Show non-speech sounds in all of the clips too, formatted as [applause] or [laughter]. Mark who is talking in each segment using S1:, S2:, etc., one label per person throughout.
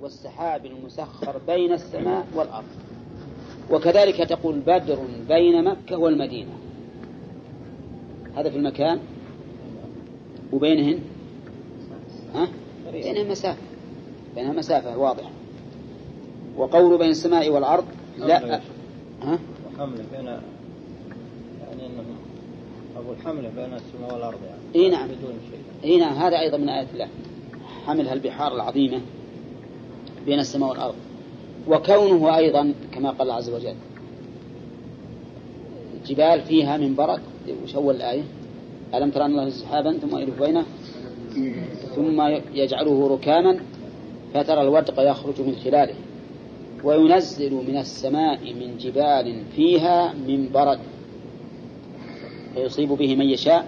S1: والسحاب المسخر بين السماء والأرض. وكذلك تقول بدر بين مكة والمدينة. هذا في المكان وبينهن؟ ها؟ بينها مسافة. بينها مسافة واضحة وقول بين السماء والأرض لا
S2: ها؟ وحمله بين يعني انه أبو الحمله بين السماء والأرض يعني.
S1: إي نعم. بدون شيء. إي نعم هذا أيضا من آيات الله. حملها البحار العظيمة. بين السماء والأرض. وكونه أيضا كما قال الله عز وجل جبال فيها من برد وش أول الآية ألم ترى أن الله سحابا ثم يلف بينه؟ ثم يجعله ركاما فترى الودق يخرج من خلاله. وينزل من السماء من جبال فيها من برد فيصيب به من يشاء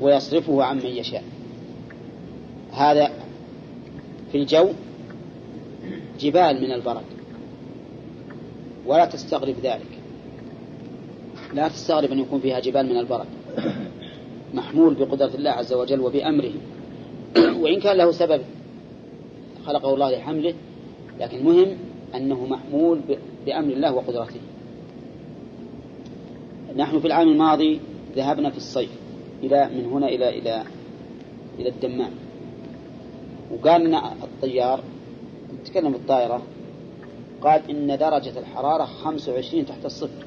S1: ويصرفه عن من يشاء. هذا في الجو جبال من البرد. ولا تستغرب ذلك. لا تستغرب أن يكون فيها جبال من البرد. محمول بقدرة الله عز وجل وبأمره. [clears throat] وإن كان له سبب خلقه الله لحمله لكن مهم أنه محمول بأمر الله وقدرته. نحن في العام الماضي ذهبنا في الصيف إلى من هنا إلى إلى إلى الدمام. وقال لنا الطيار نتكلم بالطائرة قال إن درجة الحرارة 25 تحت الصفر.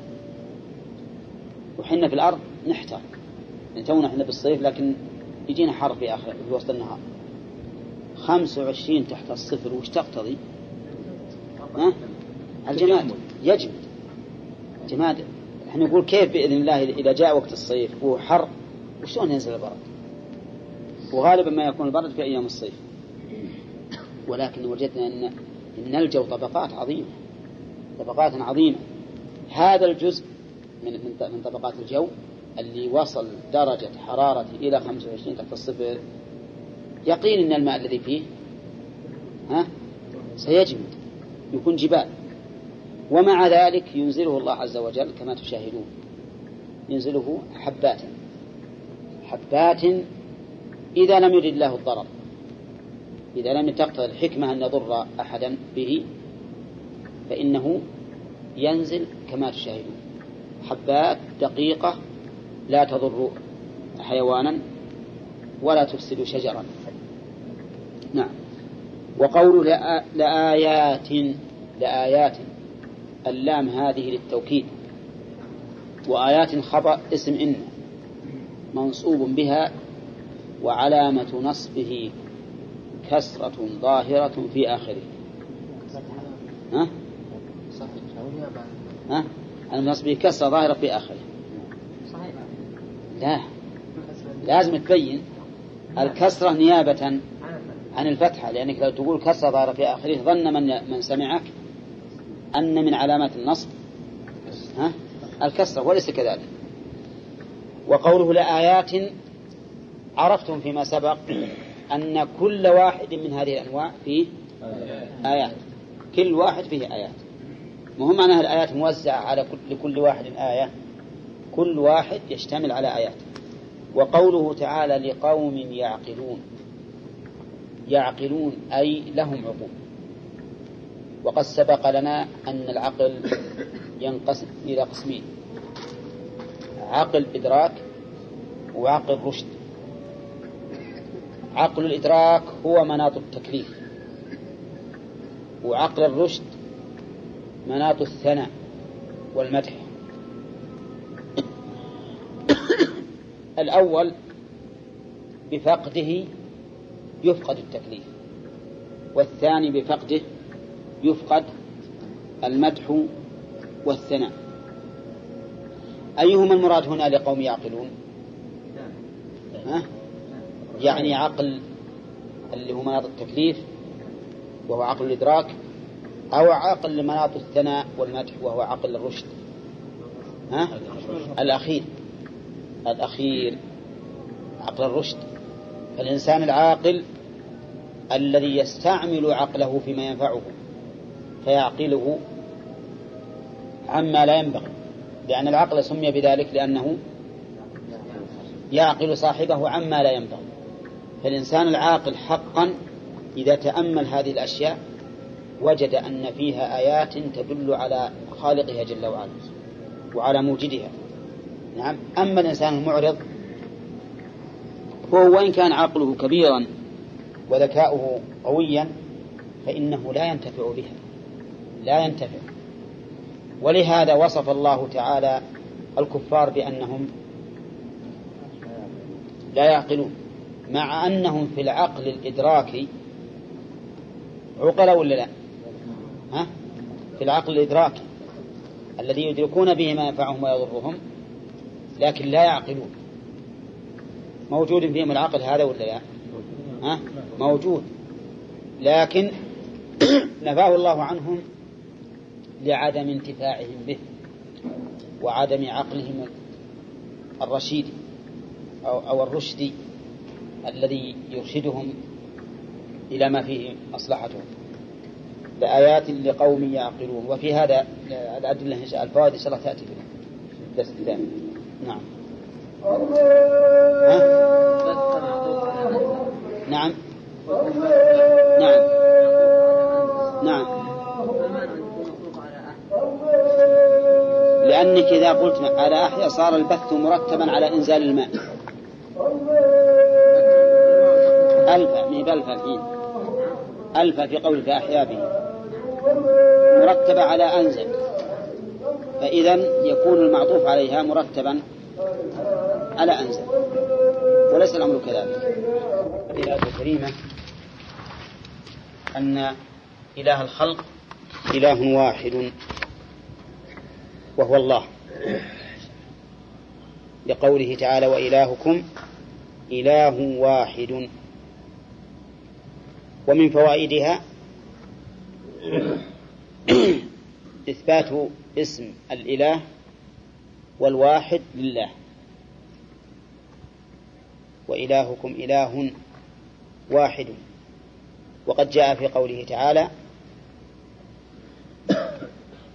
S1: وحنا في الأرض نحتر يعني تونا إحنا بالصيف لكن يجينا حر في آخر في وسط النهار. 25 تحت الصفر وش تقتضي؟ ها؟ الجماد. يجمد. جماد. إحنا نقول كيف بإذن الله إذا جاء وقت الصيف وحر وشلون ينزل البرد؟ وغالبا ما يكون البرد في أيام الصيف. ولكن وجدنا أن أن الجو طبقات عظيمة طبقات عظيمة. هذا الجزء من من طبقات الجو اللي وصل درجة حرارته إلى 25 تحت الصفر. يقين أن الماء الذي فيه ها سيجمد يكون جبال. ومع ذلك ينزله الله عز وجل كما تشاهدون. ينزله حبات حبات إذا لم يرد الله الضرر. إذا لم تقتضي الحكمة أن يضر أحدا به فإنه ينزل كما تشاهدون حبات دقيقة لا تضر حيوانا ولا تفسد شجرا. نعم. وقول لآيات لآيات. اللام هذه للتوكيد. وآيات خبر اسم إن. منصوب بها وعلامة نصبه. كسرة ظاهرة في آخره ها؟ ها؟ النصب كسرة ظاهرة في آخره لا لازم تبين الكسرة نيابة عن الفتحة لأنك لو تقول كسرة ظاهرة في آخره ظن من من سمعك أن من علامات النصب ها؟ الكسرة وليس كذلك وقوله لآيات عرفتم فيما سبق أن كل واحد من هذه الأنواع فيه آيات. كل واحد فيه آيات. مهم معناها الآيات موزعة على كل لكل واحد آية؟ كل واحد يشتمل على آيات. وقوله تعالى لقوم يعقلون. يعقلون أي لهم عقول. وقد سبق لنا أن العقل ينقسم إلى قسمين. عقل إدراك وعقل رشد. عقل الإدراك هو مناط التكليف. وعقل الرشد مناط الثناء والمدح. الأول بفقده يفقد التكليف والثاني بفقده يفقد المدح والثناء. أيهما المراد هنا لقوم يعقلون؟ ها؟ يعني عقل اللي هو مناط التكليف وهو عقل الإدراك أو عقل لمناط الثناء والمدح وهو عقل الرشد. ها؟ الأخير. الأخير عقل الرشد. فالإنسان العاقل الذي يستعمل عقله فيما ينفعه فيعقله عما لا ينبغي. لأن العقل سمي بذلك لأنه يعقل صاحبه عما لا ينبغي. فالإنسان العاقل حقا إذا تأمل هذه الأشياء وجد أن فيها آيات تدل على خالقها جل وعلا وعلى موجدها. نعم. أما الإنسان المعرض فهو وإن كان عقله كبيرا وذكاؤه قويا فإنه لا ينتفع بها. لا ينتفع. ولهذا وصف الله تعالى الكفار بأنهم لا يعقلون. مع أنهم في العقل الإدراكي عقل ولا لا؟ ها؟ في العقل الإدراكي الذي يدركون به ما ينفعهم ويضرهم لكن لا يعقلون. موجود فيهم العقل هذا ولا لا؟ ها؟ موجود. لكن [clears throat] نفاه الله عنهم لعدم انتفاعهم به وعدم عقلهم الرشيد أو, أو الرشدي. الذي يرشدهم إلى ما فيه مصلحتهم لآيات لقوم يعقلون. وفي هذا الأدلة إن شاء الفوائد إن شاء الله تأتي في الدرس الثاني. نعم؟ نعم. نعم. نعم. لأنك إذا قلت على أحيا صار البث مرتبا على إنزال الماء. ألف من بلف الحين ألف في قولك أحيا به مرتبة على أنزل. فإذا يكون المعطوف عليها مرتبا على أنزل. وليس الأمر كذلك. الآية الكريمة أن إله الخلق إله واحد وهو الله. لقوله تعالى وإلهكم إله واحد ومن فوائدها إثبات اسم الإله والواحد لله. وإلهكم إله واحد. وقد جاء في قوله تعالى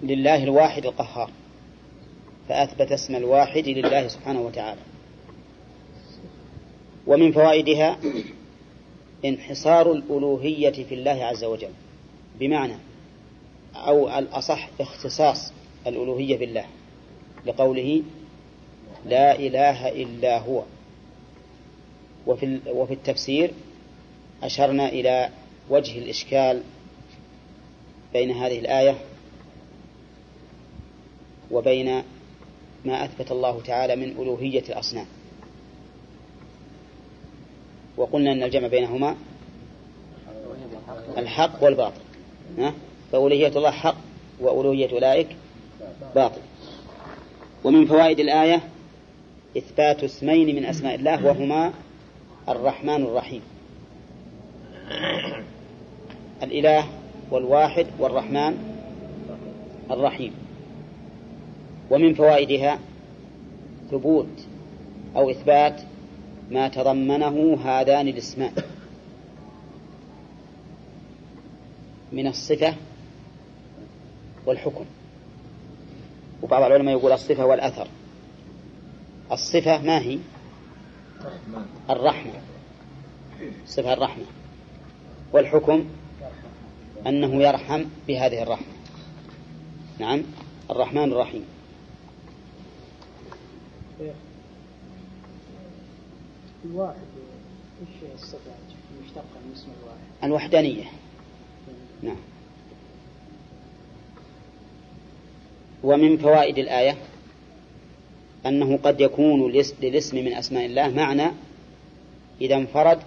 S1: لله الواحد القهار. فأثبت اسم الواحد لله سبحانه وتعالى. ومن فوائدها انحصار الألوهية في الله عز وجل. بمعنى أو الأصح اختصاص الألوهية بالله لقوله لا إله إلا هو. وفي, وفي التفسير أشرنا إلى وجه الإشكال بين هذه الآية وبين ما أثبت الله تعالى من ألوهية الأصنام. وقلنا أن الجمع بينهما الحق والباطل. فألوهية الله حق وألوهية أولئك باطل. ومن فوائد الآية إثبات اسمين من أسماء الله وهما الرحمن الرحيم. الإله والواحد والرحمن الرحيم. ومن فوائدها ثبوت أو إثبات ما تضمنه هذان الاسمان. من الصفة والحكم. وبعض العلماء يقول الصفة والأثر. الصفة ما هي؟ الرحمة. صفة الرحمة. والحكم أنه يرحم بهذه الرحمة. نعم. الرحمن الرحيم.
S3: الواحد إيش الصفة المشتقة من اسم الواحد؟
S1: الوحدانية نعم. ومن فوائد الآية أنه قد يكون للاسم من أسماء الله معنى إذا انفرد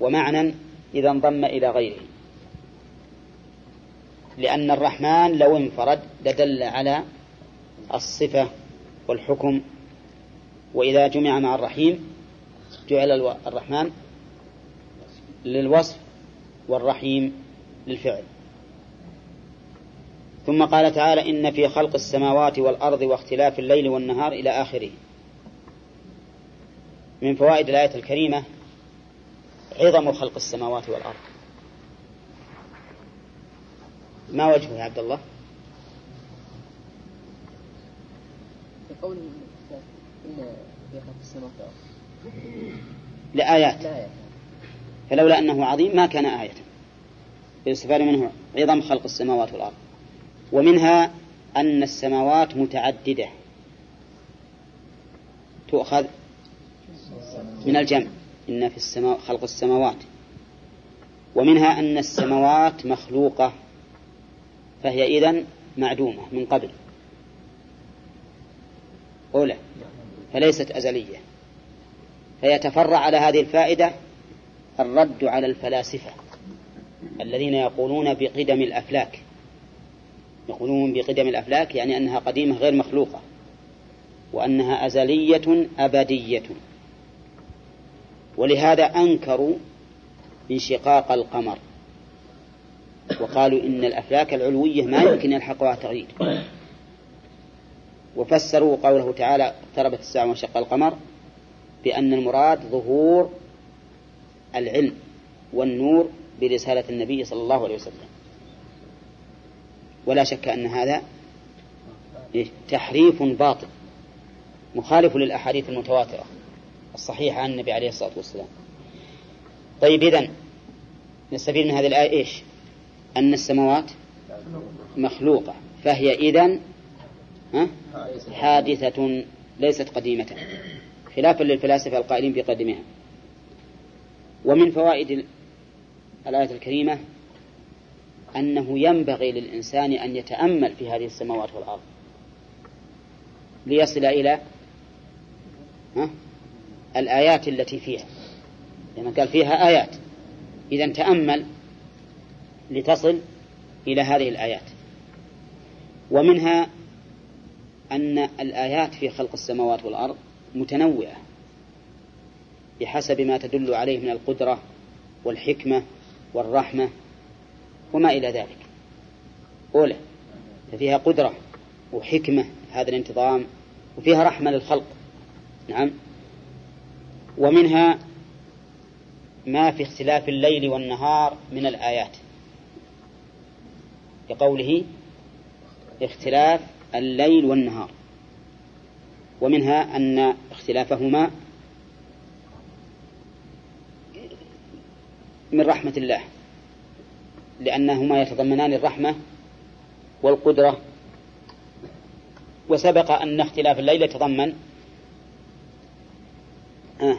S1: ومعنى إذا انضم إلى غيره. لأن الرحمن لو انفرد لدل على الصفة والحكم وإذا جمع مع الرحيم جعل الرحمن للوصف والرحيم للفعل. ثم قال تعالى إن في خلق السماوات والأرض واختلاف الليل والنهار إلى آخره. من فوائد الآية الكريمة عظم خلق السماوات والأرض. ما وجهه يا عبد الله؟
S4: قول في خلق السماوات والأرض.
S1: لآيات. فلولا أنه عظيم ما كان آية. يستفاد منه عظم خلق السماوات والأرض. ومنها أن السماوات متعددة. تؤخذ من الجمع. إن في السماء خلق السماوات. ومنها أن السماوات مخلوقة. فهي إذن معدومة من قبل. أولى. فليست أزلية. فيتفرع على هذه الفائدة الرد على الفلاسفة الذين يقولون بقدم الأفلاك. يقولون بقدم الأفلاك يعني أنها قديمة غير مخلوقة وأنها أزلية أبدية. ولهذا أنكروا انشقاق القمر وقالوا إن الأفلاك العلوية ما يمكن يلحقها تغيير. وفسروا قوله تعالى اقتربت الساعة وانشق القمر بأن المراد ظهور العلم والنور برسالة النبي صلى الله عليه وسلم. ولا شك أن هذا تحريف باطل مخالف للأحاديث المتواترة الصحيحة عن النبي عليه الصلاة والسلام. طيب إذن نستفيد من هذه الآية إيش؟ أن السماوات مخلوقة فهي إذن حادثة ليست قديمة. خلافا للفلاسفة القائلين بقدمها. ومن فوائد الآية الكريمة أنه ينبغي للإنسان أن يتأمل في هذه السماوات والأرض. ليصل إلى الآيات التي فيها. لأن قال فيها آيات. إذا تأمل لتصل إلى هذه الآيات. ومنها أن الآيات في خلق السماوات والأرض متنوعة بحسب ما تدل عليه من القدرة والحكمة والرحمة وما إلى ذلك. أولى ففيها قدرة وحكمة هذا الانتظام وفيها رحمة للخلق. نعم. ومنها ما في اختلاف الليل والنهار من الآيات. كقوله اختلاف الليل والنهار. ومنها أن اختلافهما من رحمة الله لأنهما يتضمنان الرحمة والقدرة. وسبق أن اختلاف الليل يتضمن آه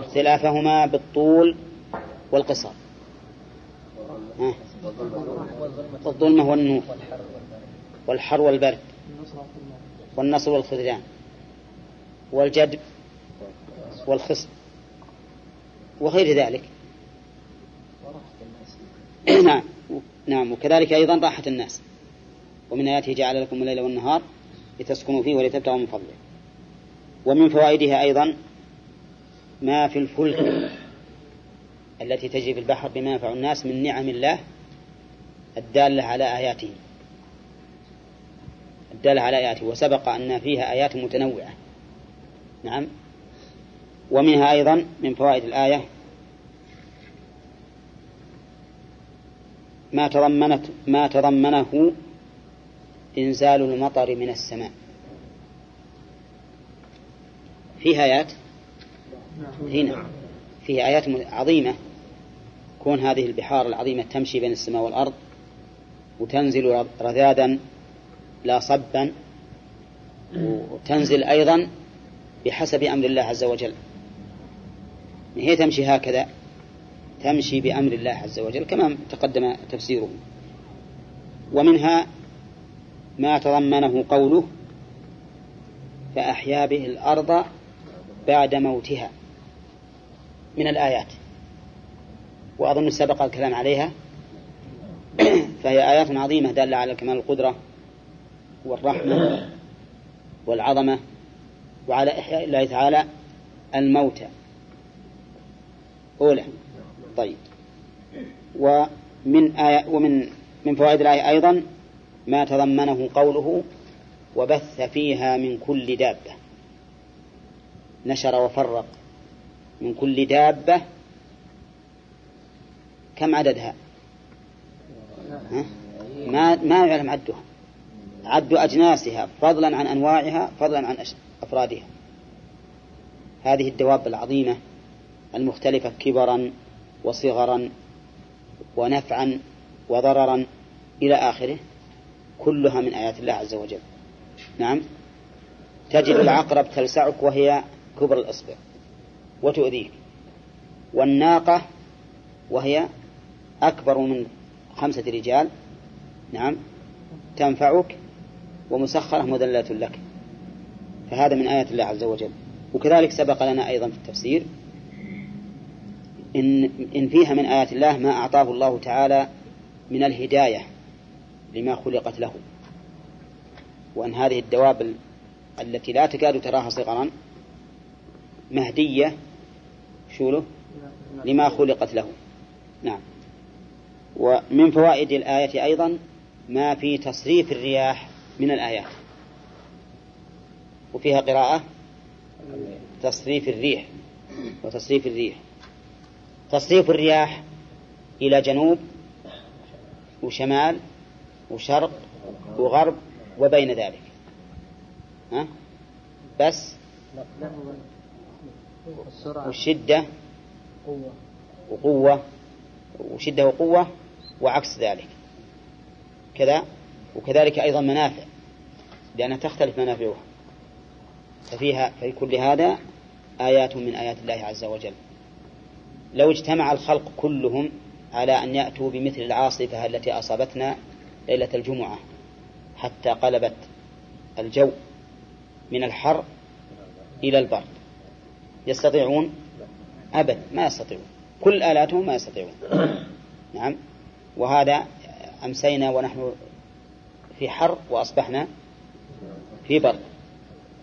S1: اختلافهما بالطول والقصر آه والظلمة والنور والحر والبرد. والنصر والخذلان والجدب والخصب وغير ذلك. [clears throat] نعم. نعم. وكذلك أيضا راحة الناس. ومن آياته جعل لكم الليل والنهار لتسكنوا فيه ولتبتغوا من فضله. ومن فوائدها أيضا ما في الفلك التي تجري في البحر بما ينفع الناس من نعم الله الدالة على آياته. الدالة على آياته وسبق أن فيها آيات متنوعة. نعم. ومنها أيضا من فوائد الآية ما تضمنت ما تضمنه إنزال المطر من السماء. فيها آيات؟ هنا. فيها آيات عظيمة. كون هذه البحار العظيمة تمشي بين السماء والأرض وتنزل رذاذا لا صبا وتنزل أيضا بحسب أمر الله عز وجل. هي تمشي هكذا تمشي بأمر الله عز وجل كما تقدم تفسيره. ومنها ما تضمنه قوله فأحيا به الأرض بعد موتها. من الآيات. وأظن سبق الكلام عليها. فهي آيات عظيمة دالة على كمال القدرة. والرحمة والعظمة وعلى إحياء الله تعالى الموتى أولى. طيب. ومن آية ومن من فوائد الآية أيضا ما تضمنه قوله وبث فيها من كل دابة. نشر وفرق من كل دابة. كم عددها؟ ها؟ ما ما يعلم عدها عد أجناسها فضلا عن أنواعها فضلا عن أفرادها. هذه الدواب العظيمة المختلفة كبرا وصغرا ونفعا وضررا إلى آخره كلها من آيات الله عز وجل. نعم. تجد العقرب تلسعك وهي كبر الإصبع وتؤذيك. والناقة وهي أكبر من خمسة رجال. نعم. تنفعك ومسخرة مذلة لك. فهذا من آيات الله عز وجل. وكذلك سبق لنا أيضا في التفسير إن, إن فيها من آيات الله ما أعطاه الله تعالى من الهداية لما خلقت له. وأن هذه الدواب التي لا تكاد تراها صغرا مهدية شو له؟ لما خلقت له. نعم. ومن فوائد الآية أيضا ما في تصريف الرياح من الآيات. وفيها قراءة تصريف الريح وتصريف الريح. تصريف الرياح إلى جنوب وشمال وشرق وغرب وبين ذلك. ها؟ بس والشدة وقوة وشدة وقوة وعكس ذلك. كذا؟ وكذلك أيضا منافع لأنها تختلف منافعها. ففيها في كل هذا آيات من آيات الله عز وجل. لو اجتمع الخلق كلهم على أن يأتوا بمثل العاصفة التي أصابتنا ليلة الجمعة حتى قلبت الجو من الحر إلى البرد. يستطيعون؟ أبد ما يستطيعون. كل آلاتهم ما يستطيعون. نعم. وهذا أمسينا ونحن في حر وأصبحنا في برد.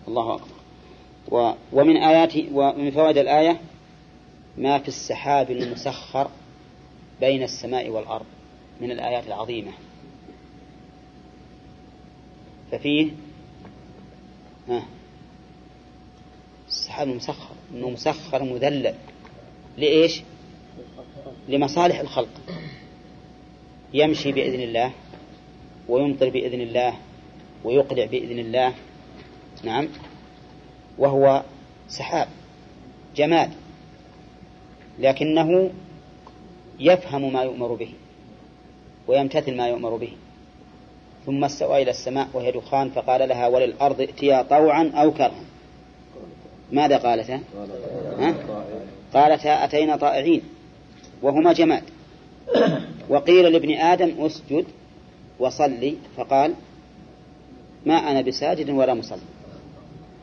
S1: الله أكبر. ومن آيات ومن فوائد الآية ما في السحاب المسخر بين السماء والأرض من الآيات العظيمة. ففيه السحاب المسخر. إنه مسخر مذلل. لإيش؟ لمصالح الخلق. يمشي بإذن الله. ويمطر بإذن الله ويقلع بإذن الله. نعم. وهو سحاب جماد لكنه يفهم ما يؤمر به ويمتثل ما يؤمر به. ثم استوى إلى السماء وهي دخان فقال لها وللأرض ائتيا طوعا أو كرها. ماذا قالتا؟ ها؟ قالتا أتينا طائعين وهما جماد. وقيل لابن آدم اسجد. وصلي فقال ما أنا بساجد ولا مصلي.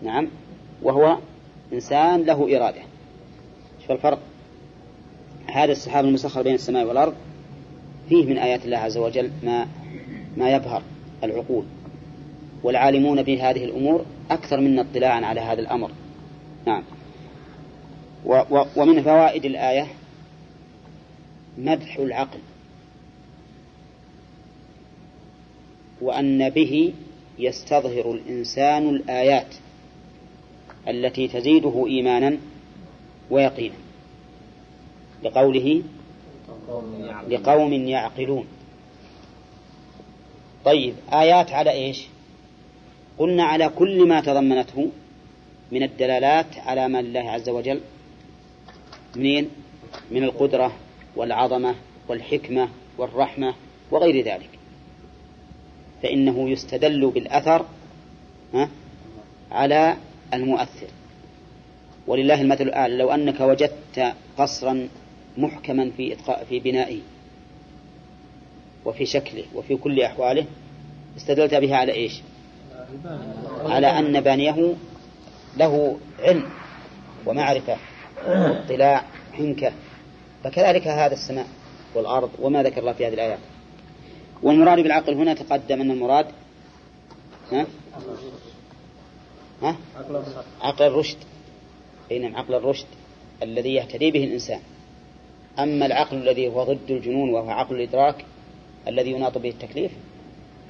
S1: نعم. وهو إنسان له إرادة. شوف الفرق. هذا السحاب المسخر بين السماء والأرض فيه من آيات الله عز وجل ما ما يبهر العقول. والعالمون بهذه الأمور أكثر منا اطلاعا على هذا الأمر. نعم. و ومن فوائد الآية مدح العقل. وأن به يستظهر الإنسان الآيات التي تزيده إيمانا ويقينا. لقوله لقوم يعقلون. طيب آيات على إيش؟ قلنا على كل ما تضمنته من الدلالات على ما لله عز وجل. منين؟ من القدرة والعظمة والحكمة والرحمة وغير ذلك. فإنه يستدل بالأثر على المؤثر. ولله المثل الأعلى. لو أنك وجدت قصرا محكما في إتقاء في بنائه وفي شكله وفي كل أحواله استدلت بها على إيش؟ على أن بانيه له علم ومعرفة واطلاع حنكة فكذلك هذا السماء والأرض وما ذكر الله في هذه الآيات. والمراد بالعقل هنا تقدم أن المراد ها؟ ها؟ عقل الرشد أي نعم عقل الرشد الذي يهتدي به الإنسان أما العقل الذي هو ضد الجنون وهو عقل الإدراك الذي يناط به التكليف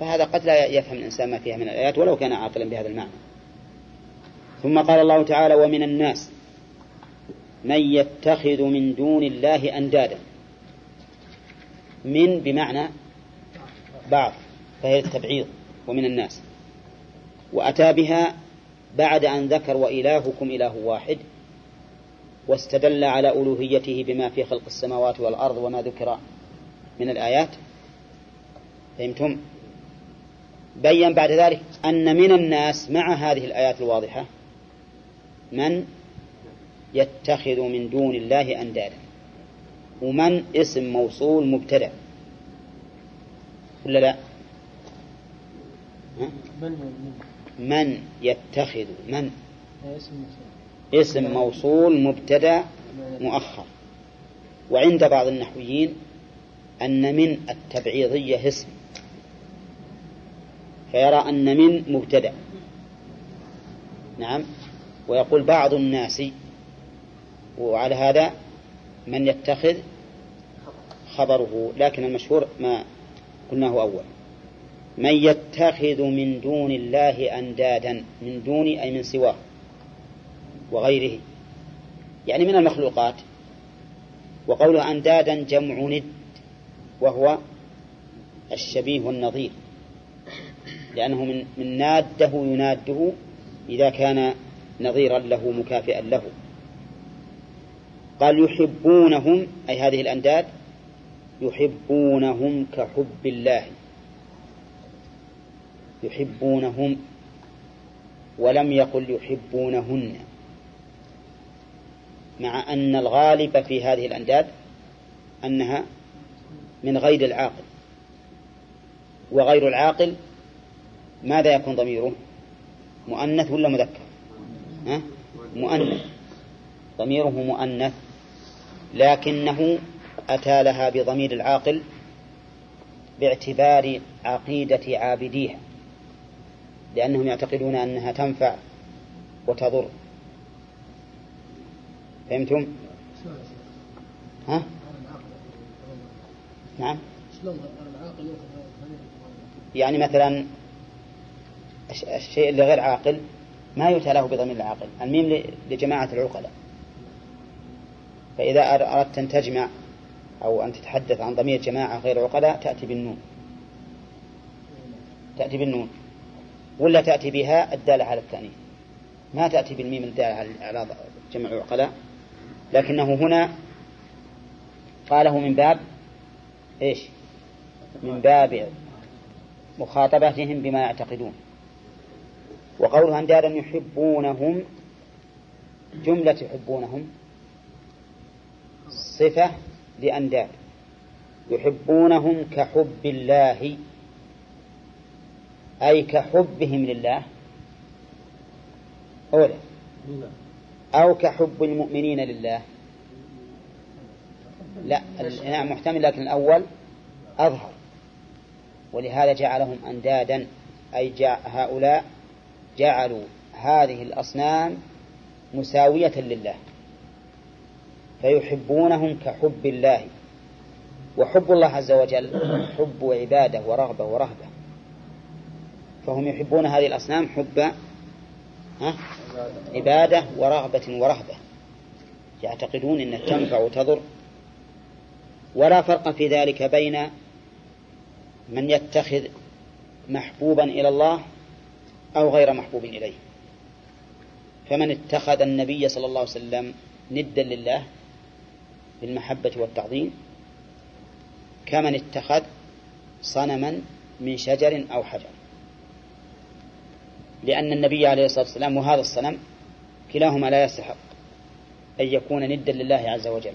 S1: فهذا قد لا يفهم الإنسان ما فيها من الآيات ولو كان عاقلا بهذا المعنى ثم قال الله تعالى ومن الناس من يتخذ من دون الله أندادا من بمعنى بعض فهي التبعيض ومن الناس. وأتى بها بعد أن ذكر وإلهكم إله واحد واستدل على ألوهيته بما في خلق السماوات والأرض وما ذكر من الآيات. فهمتم؟ بين بعد ذلك أن من الناس مع هذه الآيات الواضحة من يتخذ من دون الله أندادا ومن اسم موصول مبتدأ. ولا لا؟ من يتخذ من؟ اسم موصول مبتدأ مؤخر. وعند بعض النحويين أن من التبعيضية اسم. فيرى أن من مبتدأ. نعم. ويقول بعض الناس وعلى هذا من يتخذ؟ خبره. لكن المشهور ما قلناه أول. من يتخذ من دون الله أندادا من دون أي من سواه وغيره يعني من المخلوقات. وقوله أندادا جمع ند وهو الشبيه والنظير. لأنه من من ناده يناده إذا كان نظيرا له مكافئا له. قال يحبونهم أي هذه الأنداد يحبونهم كحب الله. يحبونهم ولم يقل يحبونهن. مع أن الغالب في هذه الأنداد أنها من غير العاقل. وغير العاقل ماذا يكون ضميره؟ مؤنث ولا مذكر؟ مؤنث. ضميره مؤنث لكنه أتى لها بضمير العاقل باعتبار عقيدة عابديها لأنهم يعتقدون أنها تنفع وتضر فهمتم؟ ها؟ نعم يعني مثلا الشيء اللي غير عاقل ما يؤتى له بضمير العاقل الميم لجماعة العقلاء فإذا أردت أن تجمع أو أن تتحدث عن ضمير جماعة غير عقلاء تأتي بالنون. تأتي بالنون. ولا تأتي بها الدالة على التأنيث ما تأتي بالميم الدالة على جمع عقلاء لكنه هنا قاله من باب إيش؟ من باب مخاطبتهم بما يعتقدون. وقوله أندادا يحبونهم جملة يحبونهم صفة لأنداد يحبونهم كحب الله. أي كحبهم لله. أولا. أو كحب المؤمنين لله. لا نعم محتمل لكن الأول أظهر. ولهذا جعلهم أندادا. أي جاء هؤلاء جعلوا هذه الأصنام مساوية لله. فيحبونهم كحب الله. وحب الله عز وجل حب عبادة ورغبة ورهبة. فهم يحبون هذه الأصنام حب عبادة ورغبة ورهبة. يعتقدون أنها تنفع وتضر ولا فرق في ذلك بين من يتخذ محبوبا إلى الله أو غير محبوب إليه. فمن اتخذ النبي صلى الله عليه وسلم ندا لله بالمحبة والتعظيم كمن اتخذ صنما من شجر أو حجر. لأن النبي عليه الصلاة والسلام وهذا الصنم كلاهما لا يستحق أن يكون ندا لله عز وجل.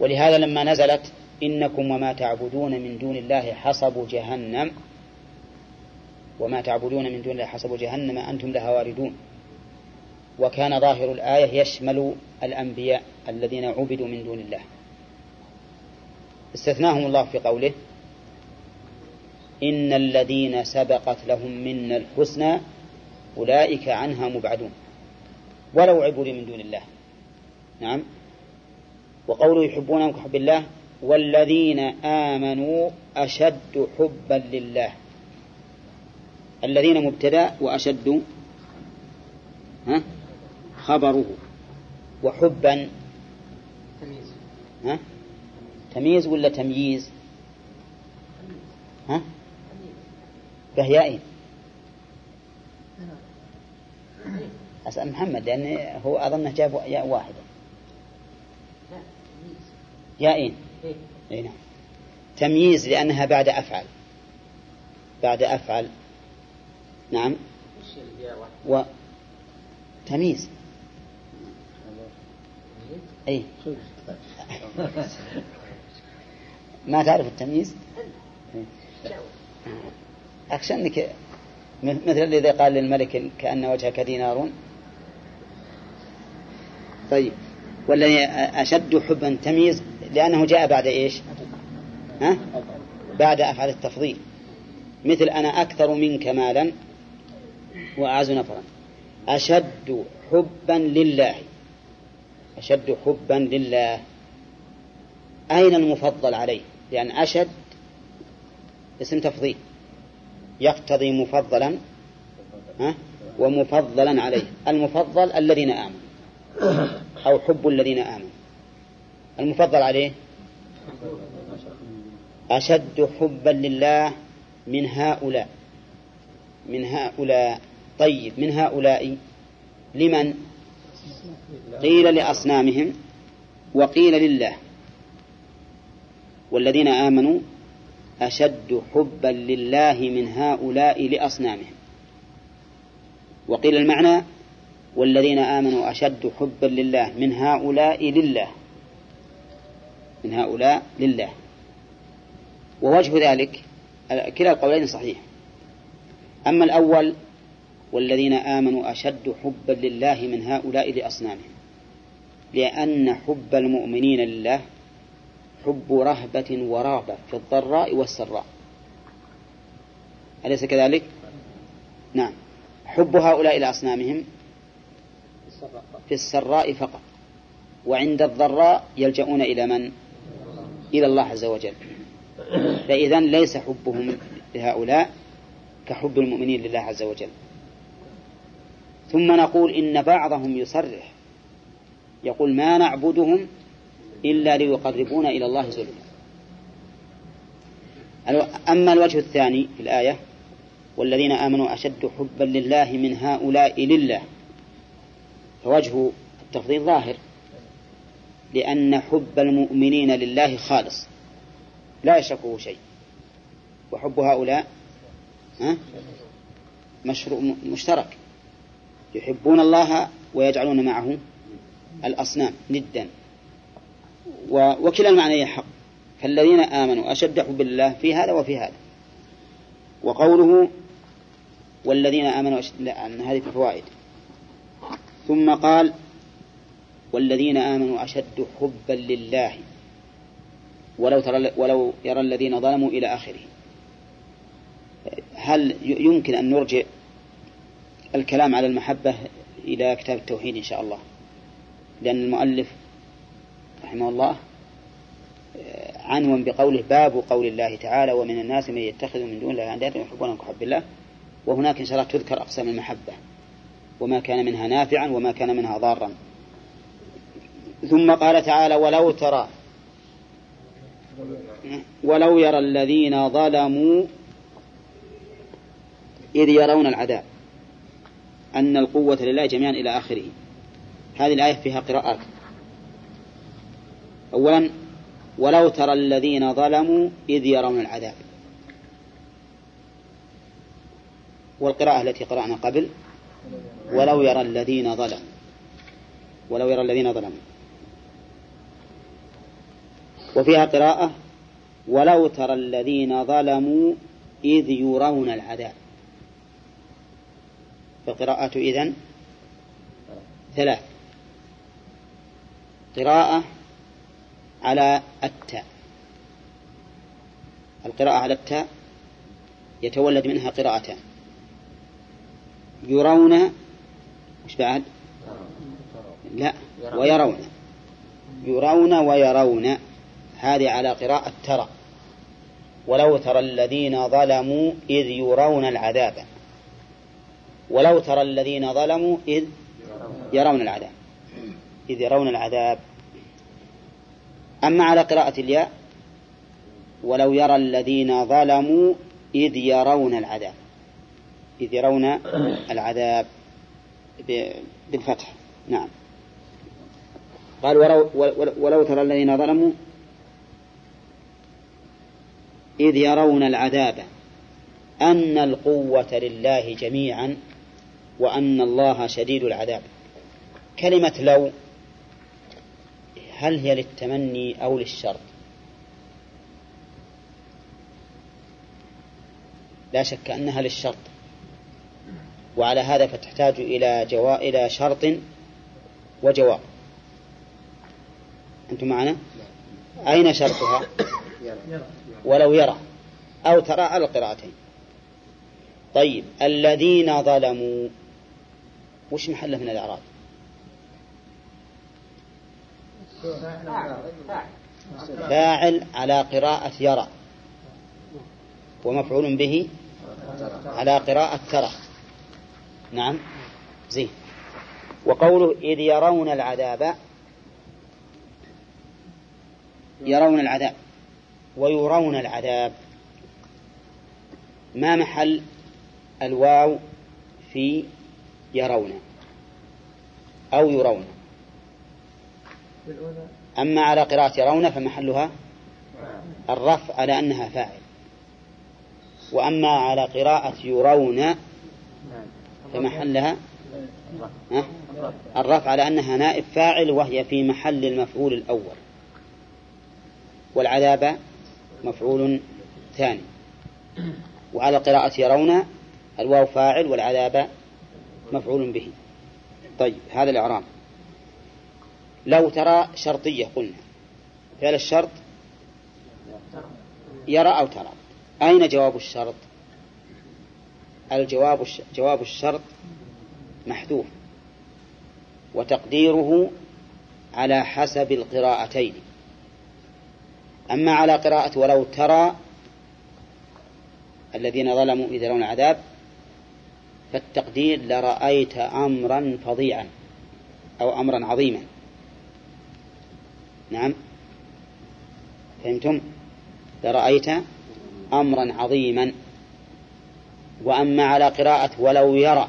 S1: ولهذا لما نزلت إنكم وما تعبدون من دون الله حصب جهنم وما تعبدون من دون الله حصب جهنم أنتم لها واردون. وكان ظاهر الآية يشمل الأنبياء. الذين عبدوا من دون الله. استثناهم الله في قوله إن الذين سبقت لهم منا الحسنى أولئك عنها مبعدون. ولو عبدوا من دون الله. نعم. وقوله يحبونهم كحب الله والذين آمنوا أشد حبا لله. الذين مبتدأ وأشد خبره. وحبا ها؟ تمييز ولا تمييز؟ ها؟ بهيائين أسأل محمد لأن هو أظنه جاب ياء واحدة.
S4: لا تمييز
S1: يائين.
S4: إيه.
S1: أي نعم. تمييز لأنها بعد أفعل. بعد أفعل. نعم.
S4: وش الياء واحد
S1: و تمييز. أي [laughs] ما تعرف التمييز؟ أخشى أنك مثل الذي قال للملك كأن وجهك دينار طيب والذي أشد حبا تمييز؟ لأنه جاء بعد إيش؟ ها؟ بعد أفعال التفضيل. مثل أنا أكثر منك مالا وأعز نفرا. أشد حبا لله. أشد حبا لله. أين المفضل عليه؟ لأن أشد اسم تفضيل. يقتضي مفضلا؟ ومفضلا عليه. المفضل الذين آمنوا. أو حب الذين آمنوا. المفضل عليه؟ أشد حبا لله من هؤلاء. من هؤلاء. طيب من هؤلاء؟ لمن؟ قيل لأصنامهم وقيل لله. والذين آمنوا أشد حبا لله من هؤلاء لأصنامهم. وقيل المعنى والذين آمنوا أشد حبا لله من هؤلاء لله. من هؤلاء لله. ووجه ذلك كلا القولين صحيح. أما الأول والذين آمنوا أشد حبا لله من هؤلاء لأصنامهم. لأن حب المؤمنين لله حب رهبة ورغبة في الضراء والسراء. أليس كذلك؟ نعم. حب هؤلاء لأصنامهم في السراء فقط. وعند الضراء يلجؤون إلى من؟ إلى الله عز وجل. فإذا ليس حبهم لهؤلاء كحب المؤمنين لله عز وجل. ثم نقول إن بعضهم يصرح. يقول ما نعبدهم إلا ليقربونا إلى الله زلفى أما الوجه الثاني في الآية والذين آمنوا أشد حبا لله من هؤلاء لله. فوجه التفضيل ظاهر. لأن حب المؤمنين لله خالص. لا يشركه شيء. وحب هؤلاء مشترك. يحبون الله ويجعلون معه الأصنام ندا وكلا المعنى حق فالذين آمنوا أشد حب الله في هذا وفي هذا. وقوله والذين آمنوا أشد أن هذه في فوائد. ثم قال والذين آمنوا أشد حبا لله. ولو ترى ولو يرى الذين ظلموا إلى آخره. هل يمكن أن نرجع الكلام على المحبة إلى كتاب التوحيد إن شاء الله؟ لأن المؤلف رحمه الله عنون بقوله باب قول الله تعالى ومن الناس من يتخذ من دون الله أندادا يحبونهم كحب الله وهناك إن شاء الله تذكر أقسام المحبة وما كان منها نافعا وما كان منها ضارا. ثم قال تعالى ولو ترى ولو يرى الذين ظلموا إذ يرون العذاب أن القوة لله جميعا إلى آخره. هذه الآية فيها قراءات أولا ولو ترى الذين ظلموا إذ يرون العذاب. والقراءة التي قرأنا قبل ولو يرى الذين ظلموا. ولو يرى الذين ظلموا. وفيها قراءة ولو ترى الذين ظلموا إذ يرون العذاب. فالقراءة إذن ثلاث. قراءة على التاء. القراءة على التاء يتولد منها قراءتان. يرون وش بعد؟ لا ويرون. يرون ويرون. هذه على قراءة ترى. ولو ترى الذين ظلموا إذ يرون العذاب. ولو ترى الذين ظلموا إذ يرون العذاب. إذ يرون العذاب. أما على قراءة الياء ولو يرى الذين ظلموا إذ يرون العذاب. إذ يرون العذاب بالفتح. نعم. قال ولو- ولو ترى الذين ظلموا إذ يرون العذاب. أن القوة لله جميعا وأن الله شديد العذاب. كلمة لو هل هي للتمني أو للشرط؟ لا شك أنها للشرط. وعلى هذا فتحتاج إلى جوا... إلى شرط وجواب. أنتم معنا؟ أين شرطها؟ ولو يرى. أو ترى على القراءتين. طيب الذين ظلموا وش محله من الإعراب؟ فاعل على قراءة يرى. ومفعول به على قراءة ترى. نعم. زين. وقوله إذ يرون العذاب يرون العذاب ويرون العذاب. ما محل الواو في يرون؟ أو يرون. أما على قراءة يرون فمحلها الرفع على أنها فاعل. وأما على قراءة يرون فمحلها ها؟ الرفع على أنها نائب فاعل وهي في محل المفعول الأول. والعذاب مفعول ثاني. وعلى قراءة يرون الواو فاعل والعذاب مفعول به. طيب هذا الإعراب. لو ترى شرطية قلنا. فعل الشرط يرى أو ترى. أين جواب الشرط؟ الجواب. جواب الشرط محذوف. وتقديره على حسب القراءتين. أما على قراءة ولو ترى الذين ظلموا إذا يرون العذاب فالتقدير لرأيت أمرا فظيعا أو أمرا عظيما. نعم. فهمتم؟ لرأيت أمرا عظيما. وأما على قراءة ولو يرى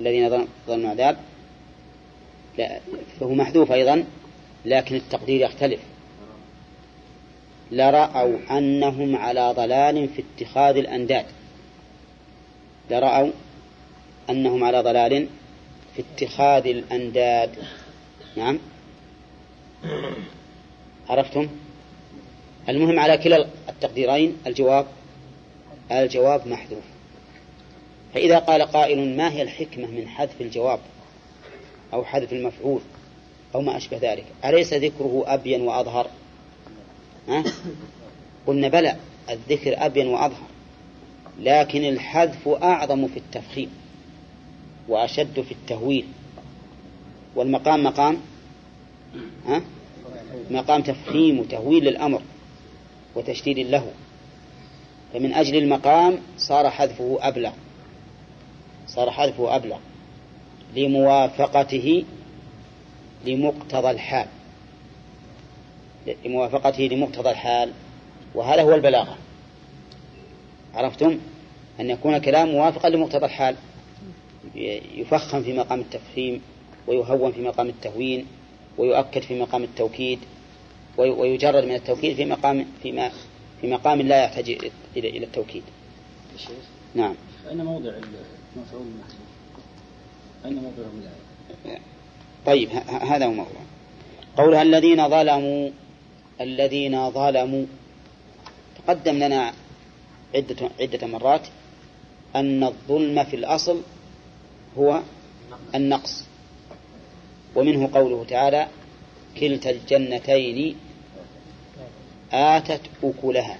S1: الذين ظلموا العذاب لا فهو محذوف أيضا لكن التقدير يختلف. لرأوا أنهم على ضلال في اتخاذ الأنداد. لرأوا أنهم على ضلال في اتخاذ الأنداد. نعم. عرفتم؟ المهم على كلا التقديرين الجواب الجواب محذوف. فإذا قال قائل ما هي الحكمة من حذف الجواب أو حذف المفعول أو ما أشبه ذلك؟ أليس ذكره أبين وأظهر؟ ها؟ قلنا بلى الذكر أبين وأظهر لكن الحذف أعظم في التفخيم وأشد في التهويل. والمقام مقام ها؟ مقام تفخيم وتهويل للأمر وتشديد له. فمن أجل المقام صار حذفه أبلغ. صار حذفه أبلغ. لموافقته لمقتضى الحال. لموافقته لمقتضى الحال. وهذا هو البلاغة. عرفتم؟ أن يكون الكلام موافقا لمقتضى الحال. يفخم في مقام التفخيم ويهون في مقام التهوين ويؤكد في مقام التوكيد ويجرد من التوكيد في مقام في في مقام لا يحتاج إلى إلى التوكيد. نعم.
S5: أين موضع المفعول المحذوف؟ أين موضعه من الآية؟
S1: طيب هذا هو موضوع. قولها الذين ظلموا الذين ظلموا تقدم لنا عدة عدة مرات أن الظلم في الأصل هو النقص ومنه قوله تعالى كلتا الجنتين آتت أكلها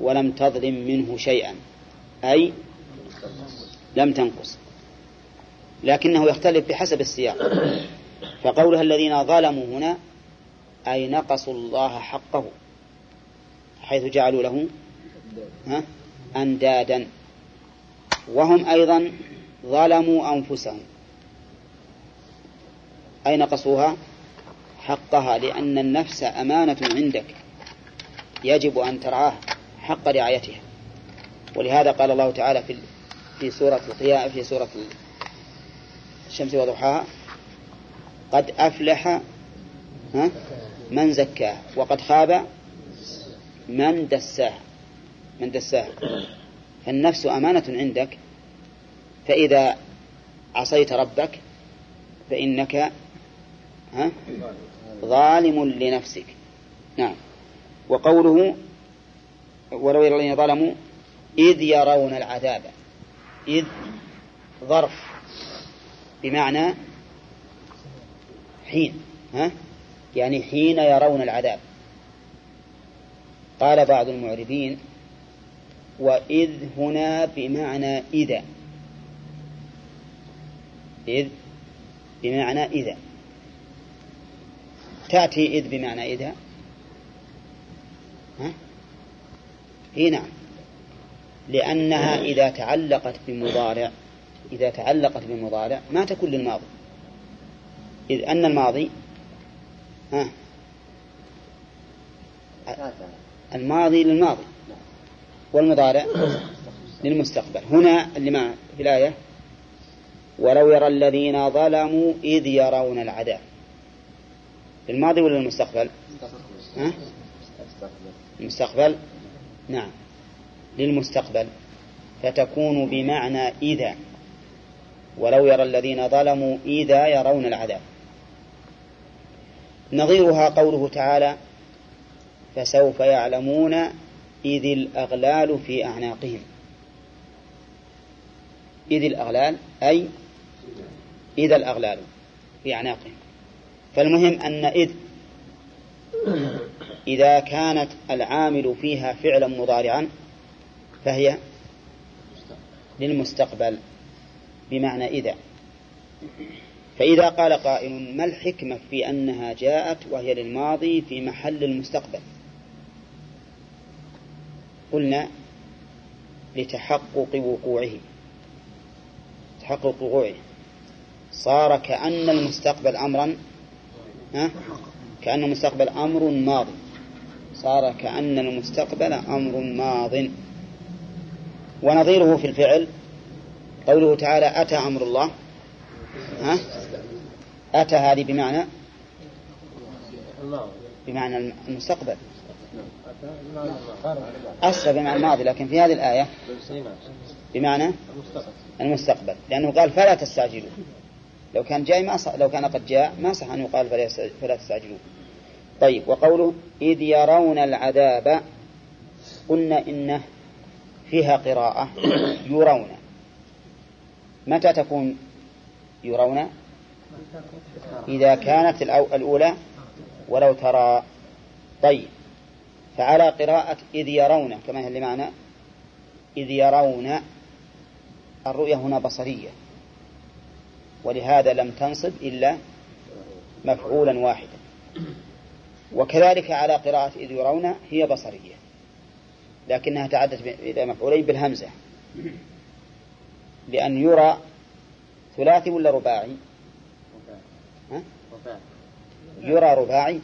S1: ولم تظلم منه شيئا. أي لم تنقص. لكنه يختلف بحسب السياق. فقولها الذين ظلموا هنا أي نقصوا الله حقه حيث جعلوا له أندادا. وهم أيضا ظلموا أنفسهم. أي نقصوها حقها لأن النفس أمانة عندك. يجب أن ترعاها حق رعايتها ولهذا قال الله تعالى في في سورة القيامة في سورة الشمس وضحاها قد أفلح من زكاها وقد خاب من دساها من دساها فالنفس أمانة عندك فإذا عصيت ربك فإنك ها؟ ظالم لنفسك. نعم. وقوله ولو يرى الذين ظلموا إذ يرون العذاب. إذ ظرف بمعنى حين ها؟ يعني حين يرون العذاب. قال بعض المعربين وإذ هنا بمعنى إذا. إذ بمعنى إذا. تأتي إذ بمعنى إذا؟ ها؟ إيه نعم. لأنها إذا تعلقت بمضارع إذا تعلقت بمضارع ما تكون للماضي. إذ أن الماضي ها؟ الماضي للماضي. والمضارع للمستقبل. هنا اللي في الآية ولو يرى الذين ظلموا إذ يرون العذاب. للماضي ولا للمستقبل ها؟ المستقبل؟ نعم. للمستقبل. فتكون بمعنى إذا. ولو يرى الذين ظلموا إذا يرون العذاب. نظيرها قوله تعالى فسوف يعلمون إذ الأغلال في أعناقهم. إذ الأغلال أي إذا الأغلال في أعناقهم. فالمهم أن إذ إذا كانت العامل فيها فعلا مضارعا فهي للمستقبل بمعنى إذا. فإذا قال قائل ما الحكمة في أنها جاءت وهي للماضي في محل المستقبل؟ قلنا لتحقق وقوعه. تحقق وقوعه. صار كأن المستقبل أمرا ها؟ كأن المستقبل أمر ماض صار كأن المستقبل أمر ماض. ونظيره في الفعل قوله تعالى أتى أمر الله. ها؟ أتى هذه بمعنى؟ بمعنى المستقبل. أصل بمعنى الماضي لكن في هذه الآية بمعنى المستقبل. لأنه قال فلا تستعجلوا. لو كان جاي ما صح لو كان قد جاء ما صح أن يقال فلا تستعجلوا طيب وقوله إذ يرون العذاب قلنا إنه فيها قراءة يرون. متى تكون يرون؟ إذا كانت الأولى ولو ترى. طيب فعلى قراءة إذ يرون كما هي اللي معنا. إذ يرون الرؤية هنا بصرية. ولهذا لم تنصب إلا مفعولا واحدا. وكذلك على قراءة إذ يرون هي بصرية لكنها تعدت إلى مفعولين بالهمزة. لأن يرى ثلاثي ولا رباعي؟ ها؟ يرى رباعي؟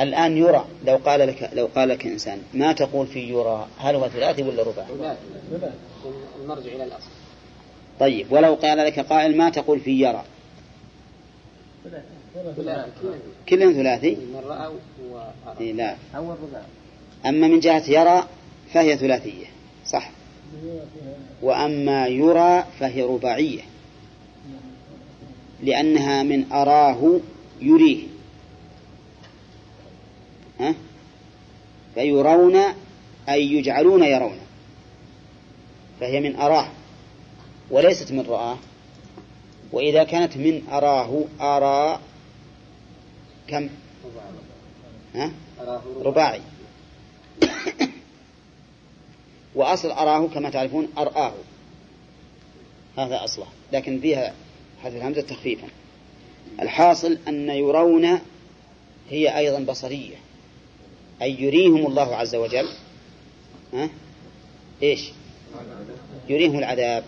S1: الآن يرى لو قال لك لو قال لك إنسان ما تقول في يرى هل هو ثلاثي ولا رباعي؟
S4: المرجع إلى الأصل.
S1: طيب ولو قال لك قائل ما تقول في يرى؟ كلهم ثلاثي.
S4: من رأى
S1: إيه لا.
S4: أو الرباعي
S1: أما من جهة يرى فهي ثلاثية صح. وأما يرى فهي رباعية لأنها من أراه يريه ها؟ فيرون أي يجعلون يرون. فهي من أراه وليست من رآه. وإذا كانت من أراه أرى كم؟ ها؟ رباعي. [coughs] وأصل أراه كما تعرفون أرآه. هذا أصله. لكن فيها حذف الهمزة تخفيفا. الحاصل أن يرون هي أيضا بصرية. أي يريهم الله عز وجل. ها؟ إيش؟ يريهم العذاب.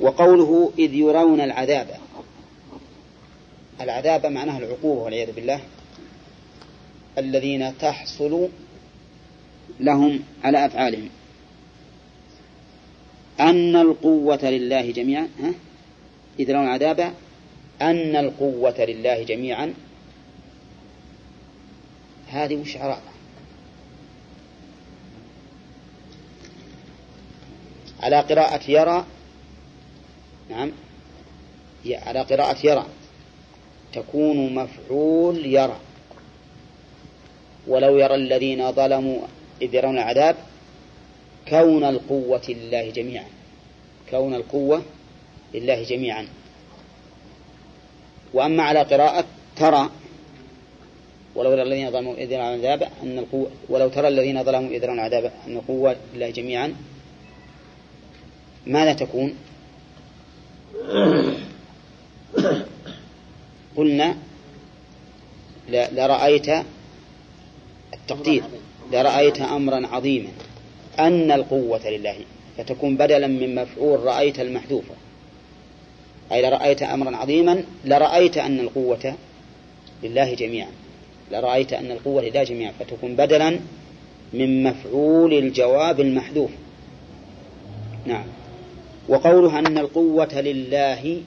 S1: وقوله إذ يرون العذاب. العذاب معناه العقوبة والعياذ بالله. الذين تحصل لهم على أفعالهم. أن القوة لله جميعا. ها؟ إذ رأوا العذاب. أن القوة لله جميعا. هذه وش عراء على قراءة يرى. نعم. على قراءة يرى. تكون مفعول يرى. ولو يرى الذين ظلموا إذ يرون العذاب كون القوة لله جميعا. كون القوة لله جميعا. وأما على قراءة ترى ولو يرى الذين ظلموا إذ يرون العذاب أن القوة ولو ترى الذين ظلموا إذ يرون العذاب أن القوة لله جميعا ماذا تكون؟ قلنا لرأيت التقدير لرأيت أمرا عظيما أن القوة لله فتكون بدلا من مفعول رأيت المحذوفة أي لرأيت أمرا عظيما لرأيت أن القوة لله جميعا. لرأيت أن القوة لله جميعا. فتكون بدلا من مفعول الجواب المحذوف. نعم. وقولها أن القوة لله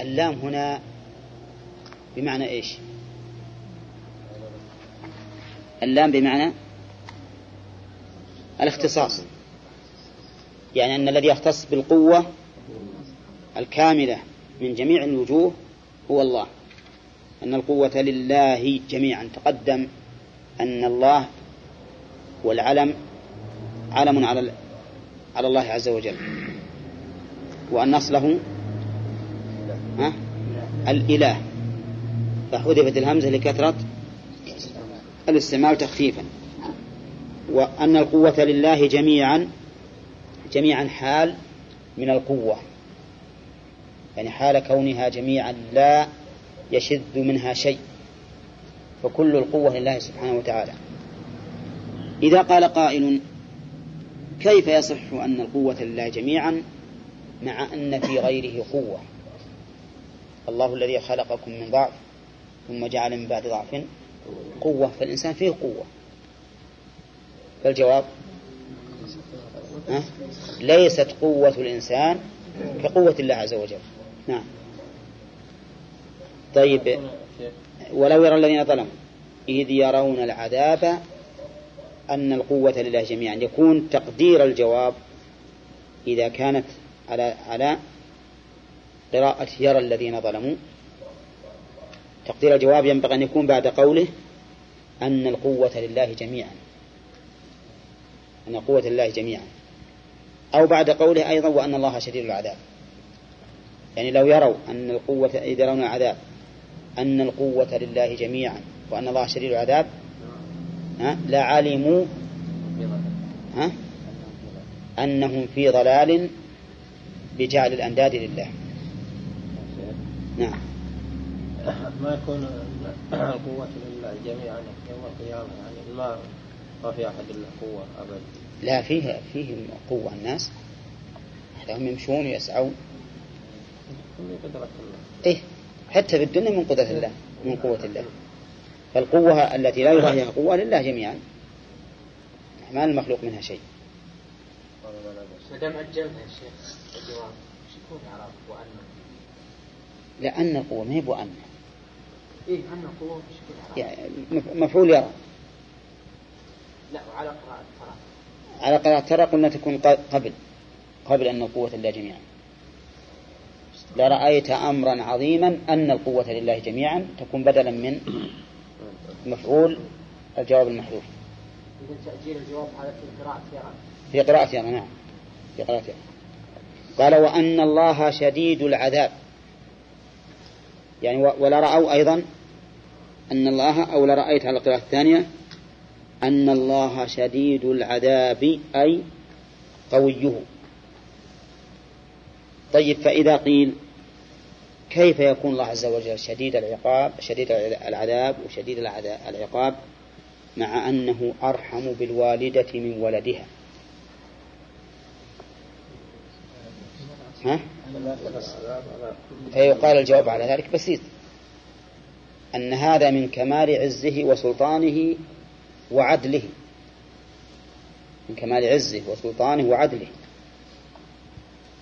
S1: اللام هنا بمعنى إيش؟ اللام بمعنى الاختصاص. يعني أن الذي يختص بالقوة الكاملة من جميع الوجوه هو الله. أن القوة لله جميعا. تقدم أن الله والعلم علم على على الله عز وجل. وأن أصله الإله. فحذفت الهمزة لكثرة الاستعمال تخفيفا. وأن القوة لله جميعا جميعا حال من القوة. يعني حال كونها جميعا لا يشذ منها شيء. فكل القوة لله سبحانه وتعالى. إذا قال قائل كيف يصح أن القوة لله جميعا مع أن في غيره قوة؟ الله الذي خلقكم من ضعف ثم جعل من بعد ضعف قوة فالإنسان فيه قوة. فالجواب؟ ليست قوة الإنسان كقوة الله عز وجل. نعم. طيب. ولو يرى الذين ظلموا إذ يرون العذاب أن القوة لله جميعا. يكون تقدير الجواب إذا كانت على على قراءة يرى الذين ظلموا. تقدير الجواب ينبغي أن يكون بعد قوله أن القوة لله جميعا. أن قوة الله جميعا. أو بعد قوله أيضا وأن الله شديد العذاب. يعني لو يروا أن القوة إذا يرون العذاب أن القوة لله جميعا وأن الله شديد العذاب ها لعلموا ها أنهم في ضلال بجعل الأنداد لله. نعم.
S2: ما يكون القوة لله جميعا يوم القيامة؟ يعني ما ما في أحد له قوة أبدا.
S1: لا فيه فيه قوة الناس. هم يمشون ويسعون
S2: من قدرة الله.
S1: إيه حتى في الدنيا من قدرة الله من قوة الله. فالقوة التي لا يرى فيها قوة لله جميعا. ما المخلوق منها شيء.
S4: ما دام أجلها يا شيخ الجواب إيش يكون إعراب وأن
S1: لأن القوة ما هي بأن
S4: إيه أن قوة إيش يكون إعراب؟
S1: يعني مف- مفعول يرى.
S4: لا وعلى قراءة ترى
S1: على قراءة ترى قلنا تكون قبل قبل أن القوة لله جميعا. لرأيت أمرا عظيما أن القوة لله جميعا تكون بدلا من مفعول الجواب المحذوف.
S4: إذا تأجيل الجواب هذا في قراءة يرى
S1: في قراءة يرى نعم. في قراءة يرى قال وأن الله شديد العذاب. يعني و- ولا رأوا أيضا أن الله أو لرأيت على القراءة الثانية أن الله شديد العذاب أي قويه. طيب فإذا قيل كيف يكون الله عز وجل شديد العقاب شديد العذاب وشديد العقاب مع أنه أرحم بالوالدة من ولدها؟ ها؟ فيقال الجواب على ذلك بسيط. أن هذا من كمال عزه وسلطانه وعدله. من كمال عزه وسلطانه وعدله.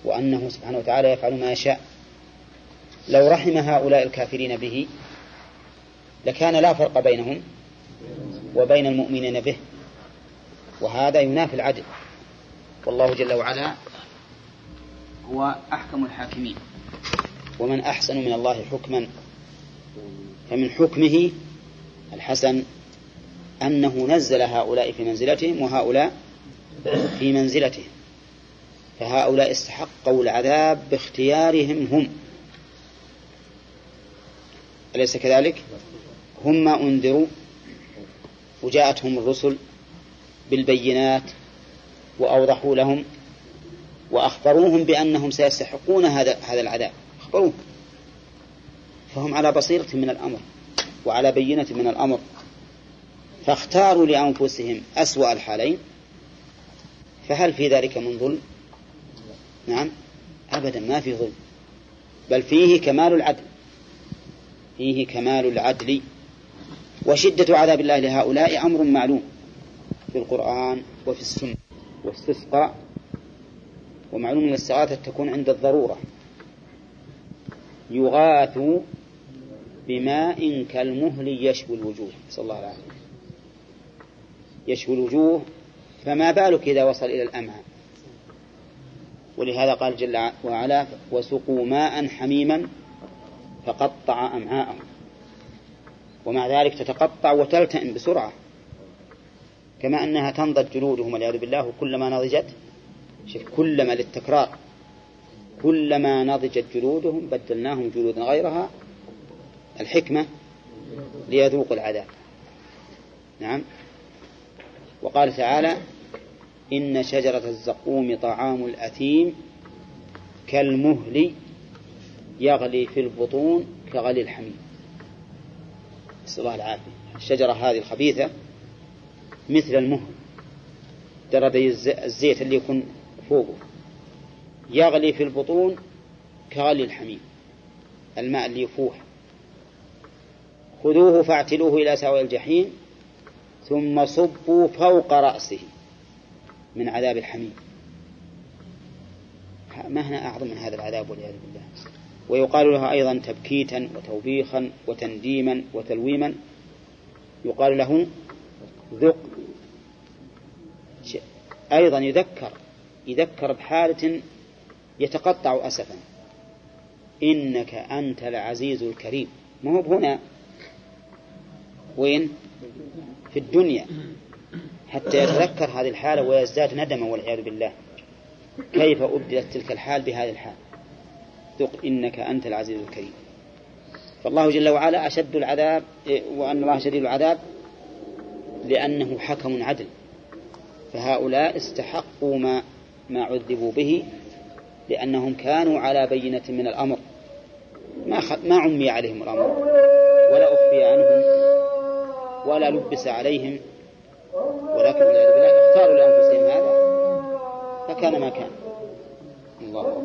S1: وأنه سبحانه وتعالى يفعل ما يشاء. لو رحم هؤلاء الكافرين به لكان لا فرق بينهم وبين المؤمنين به وهذا ينافي العدل. والله جل وعلا هو أحكم الحاكمين. ومن أحسن من الله حكما فمن حكمه الحسن أنه نزل هؤلاء في منزلتهم وهؤلاء في منزلتهم. فهؤلاء استحقوا العذاب باختيارهم هم. أليس كذلك؟ هم ما أنذروا وجاءتهم الرسل بالبينات وأوضحوا لهم وأخبروهم بأنهم سيستحقون هذا هذا العذاب. أخبروهم. فهم على بصيرة من الأمر وعلى بينة من الأمر. فاختاروا لأنفسهم أسوأ الحالين. فهل في ذلك من ظلم؟ نعم. أبدا ما في ظلم. بل فيه كمال العدل. فيه كمال العدل. وشدة عذاب الله لهؤلاء أمر معلوم في القرآن وفي السنة واستسقى. ومعلوم أن الاستغاثة تكون عند الضرورة. يغاث بماء كالمهل يشوي الوجوه. صلى الله عليه وسلم. يشوي الوجوه. فما بالك إذا وصل إلى الأمعاء ولهذا قال جل وعلا وسقوا ماء حميما فقطع أمعاءهم. ومع ذلك تتقطع وتلتئم بسرعة كما أنها تنضج جلودهم والعياذ بالله كلما نضجت شوف كلما للتكرار كلما نضجت جلودهم بدلناهم جلودا غيرها الحكمة ليذوقوا العذاب. نعم. وقال تعالى إن شجرة الزقوم طعام الأثيم كالمهل يغلي في البطون كغلي الحميم. نسأل الله العافية. الشجرة هذه الخبيثة مثل المهل. درجة الزيت اللي يكون فوقه. يغلي في البطون كغلي الحميم. الماء اللي يفوح. خذوه فاعتلوه إلى سواء الجحيم ثم صبوا فوق رأسه. من عذاب الحميم. ما هنا أعظم من هذا العذاب والعياذ بالله. ويقال لها أيضا تبكيتا وتوبيخا وتنديما وتلويما. يقال له ذق. أيضا يذكر يذكر بحالة يتقطع أسفا. إنك أنت العزيز الكريم. ما هو هنا؟ وين؟ في الدنيا. حتى يتذكر هذه الحالة ويزداد ندما والعياذ بالله. كيف أبدلت تلك الحال بهذه الحال؟ ذق إنك أنت العزيز الكريم. فالله جل وعلا أشد العذاب وأن الله شديد العذاب لأنه حكم عدل. فهؤلاء استحقوا ما ما عذبوا به لأنهم كانوا على بينة من الأمر. ما ما عمي عليهم الأمر. ولا أخفي عنهم ولا لبس عليهم. ولكن والعياذ بالله اختاروا لأنفسهم هذا فكان ما كان. الله.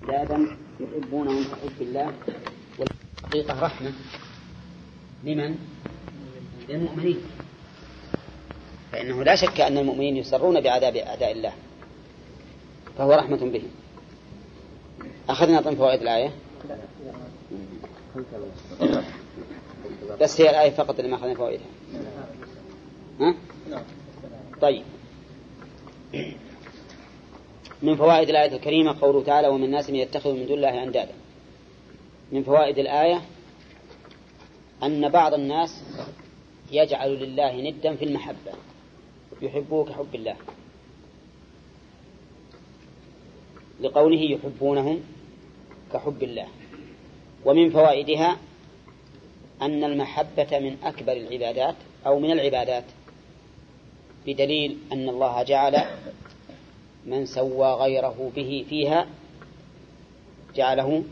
S1: أكبر آدم يحبونهم كحب الله والحقيقة رحمة لمن؟ للمؤمنين. فإنه لا شك أن المؤمنين يسرون بعذاب أعداء الله فهو رحمة بهم. أخذنا طن فوائد الآية؟ بس هي الآية فقط اللي ما أخذنا فوائدها. ها؟ طيب. من فوائد الآية الكريمة قوله تعالى ومن الناس من يتخذ من دون الله أندادا. من فوائد الآية أن بعض الناس يجعل لله ندا في المحبة. يحبه كحب الله. لقوله يحبونهم كحب الله. ومن فوائدها أن المحبة من أكبر العبادات أو من العبادات. بدليل أن الله جعل من سوى غيره به فيها جعله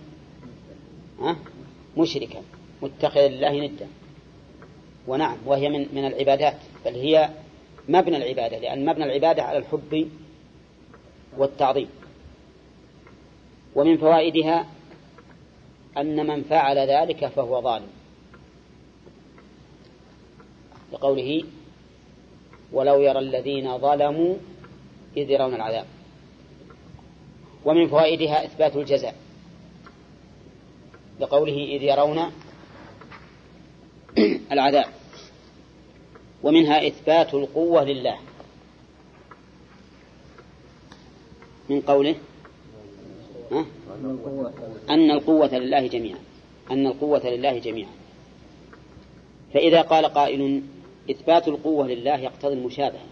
S1: مشركا متخذا لله ندا. ونعم وهي من من العبادات بل هي مبنى العبادة لأن مبنى العبادة على الحب والتعظيم. ومن فوائدها أن من فعل ذلك فهو ظالم. لقوله ولو يرى الذين ظلموا إذ يرون العذاب. ومن فوائدها إثبات الجزاء لقوله إذ يرون العذاب. ومنها إثبات القوة لله. من قوله؟ أن القوة لله جميعا. أن القوة لله جميعا. فإذا قال قائل إثبات القوة لله يقتضي المشابهة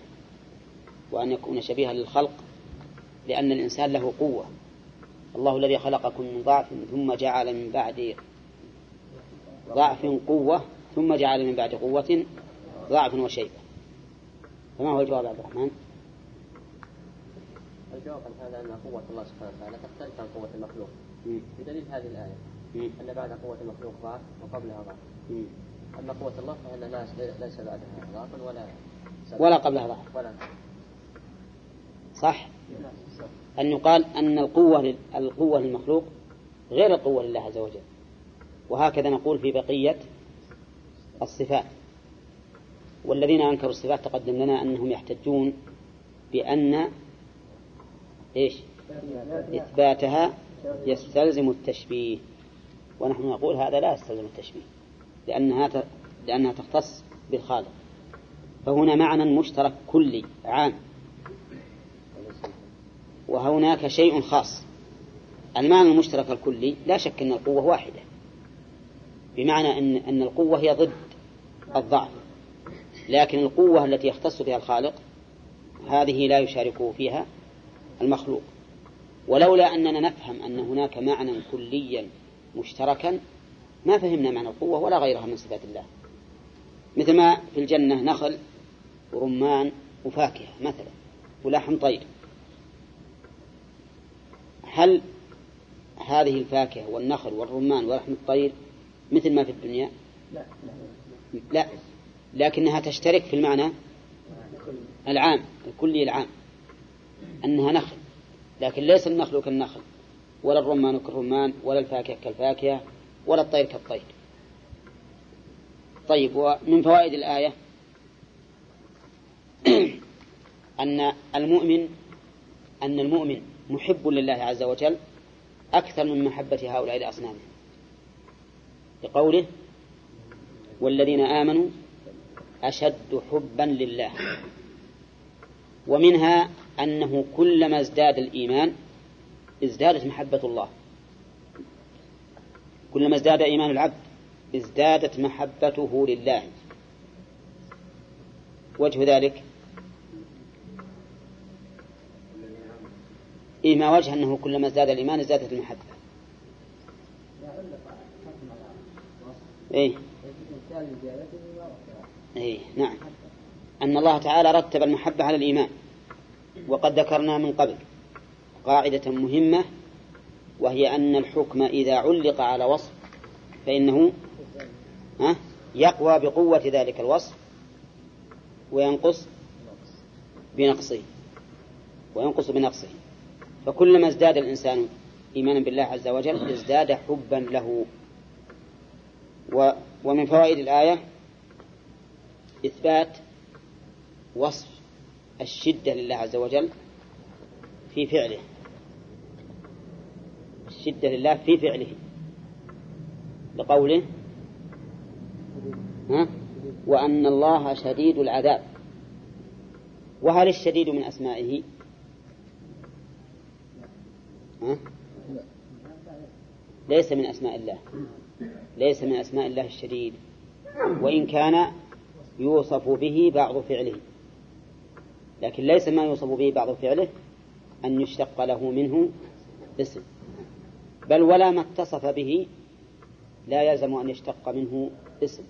S1: وأن يكون شبيها للخلق لأن الإنسان له قوة. الله الذي خلقكم من ضعف ثم جعل من بعد ضعف قوة ثم جعل من بعد قوة ضعف وشيبة. فما هو الجواب عبد الرحمن؟
S6: الجواب عن هذا أن قوة الله سبحانه وتعالى تختلف عن قوة المخلوق. بدليل هذه الآية أن بعد قوة المخلوق ضعف وقبلها ضعف. أما قوة الله فإن ليس بعدها ضعف ولا
S1: ولا قبلها ضعف
S6: ولا
S1: صح؟ أن يقال أن القوة القوة للمخلوق غير القوة لله عز وجل. وهكذا نقول في بقية الصفات. والذين أنكروا الصفات تقدم لنا أنهم يحتجون بأن إيش؟ إثباتها يستلزم التشبيه. ونحن نقول هذا لا يستلزم التشبيه. لأنها لأنها تختص بالخالق. فهنا معنى مشترك كلي عام. وهناك شيء خاص. المعنى المشترك الكلي لا شك أن القوة واحدة. بمعنى أن أن القوة هي ضد الضعف. لكن القوة التي يختص بها الخالق هذه لا يشاركه فيها المخلوق. ولولا أننا نفهم أن هناك معنى كليا مشتركا ما فهمنا معنى القوة ولا غيرها من صفات الله. مثل ما في الجنة نخل ورمان وفاكهة مثلا ولحم طير. هل هذه الفاكهة والنخل والرمان ولحم الطير مثل ما في الدنيا؟
S3: لا.
S1: لا. لكنها تشترك في المعنى العام الكلي العام أنها نخل. لكن ليس النخل كالنخل ولا الرمان كالرمان ولا الفاكهة كالفاكهة. ولا الطير كالطير. طيب ومن فوائد الآية [clears throat] أن المؤمن أن المؤمن محب لله عز وجل أكثر من محبة هؤلاء الأصنام. لقوله والذين آمنوا أشد حبا لله ومنها أنه كلما ازداد الإيمان ازدادت محبة الله. كلما ازداد إيمان العبد ازدادت محبته لله. وجه ذلك؟ إيه ما وجه أنه كلما ازداد الإيمان ازدادت المحبة. إيه. إيه نعم. أن الله تعالى رتب المحبة على الإيمان وقد ذكرنا من قبل قاعدة مهمة وهي أن الحكم إذا علق على وصف فإنه يقوى بقوة ذلك الوصف وينقص بنقصه وينقص بنقصه. فكلما ازداد الإنسان إيمانا بالله عز وجل ازداد حبا له. ومن فوائد الآية إثبات وصف الشدة لله عز وجل في فعله. الشدة لله في فعله. لقوله ها؟ وأن الله شديد العذاب. وهل الشديد من أسمائه؟ ها؟ ليس من أسماء الله. ليس من أسماء الله الشديد. وإن كان يوصف به بعض فعله. لكن ليس ما يوصف به بعض فعله أن يشتق له منه اسم. بل ولا ما اتصف به لا يلزم أن يشتق منه اسم.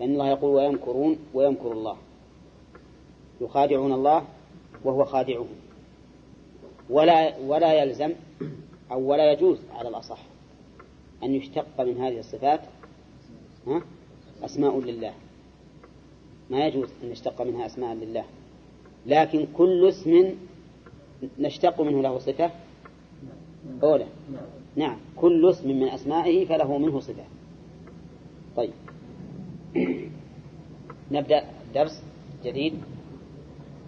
S1: لأن الله يقول ويمكرون ويمكر الله. يخادعون الله وهو خادعهم. ولا ولا يلزم أو ولا يجوز على الأصح أن يشتق من هذه الصفات ها أسماء لله. ما يجوز أن نشتق منها أسماء لله. لكن كل اسم نشتق منه له صفة أولى نعم. كل اسم من أسمائه فله منه صفة. طيب. [clears throat] نبدأ درس جديد.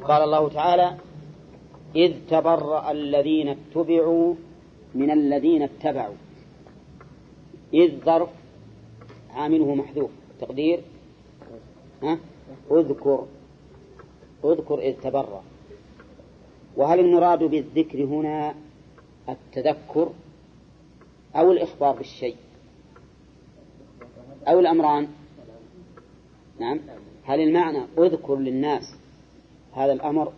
S1: قال الله تعالى إذ تبرأ الذين اتبعوا من الذين اتبعوا. إذ ظرف عامله محذوف. تقدير. ها؟ اذكر. اذكر إذ تبرأ. وهل المراد بالذكر هنا التذكر أو الإخبار بالشيء. أو الأمران. نعم. هل المعنى أذكر للناس هذا الأمر؟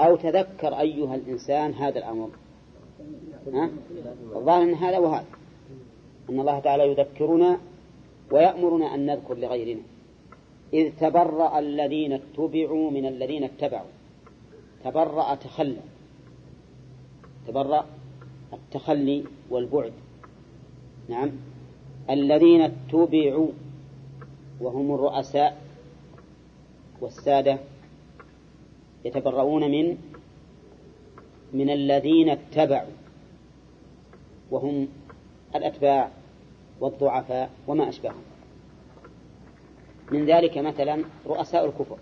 S1: أو تذكر أيها الإنسان هذا الأمر؟ الظاهر أن هذا وهذا. أن الله تعالى يذكرنا ويأمرنا أن نذكر لغيرنا. إذ تبرأ الذين اتبعوا من الذين اتبعوا. تبرأ تخلى. تبرأ التخلي والبعد. نعم. الذين اتبعوا وهم الرؤساء والسادة يتبرؤون من من الذين اتبعوا وهم الأتباع والضعفاء وما أشبههم. من ذلك مثلا رؤساء الكفر.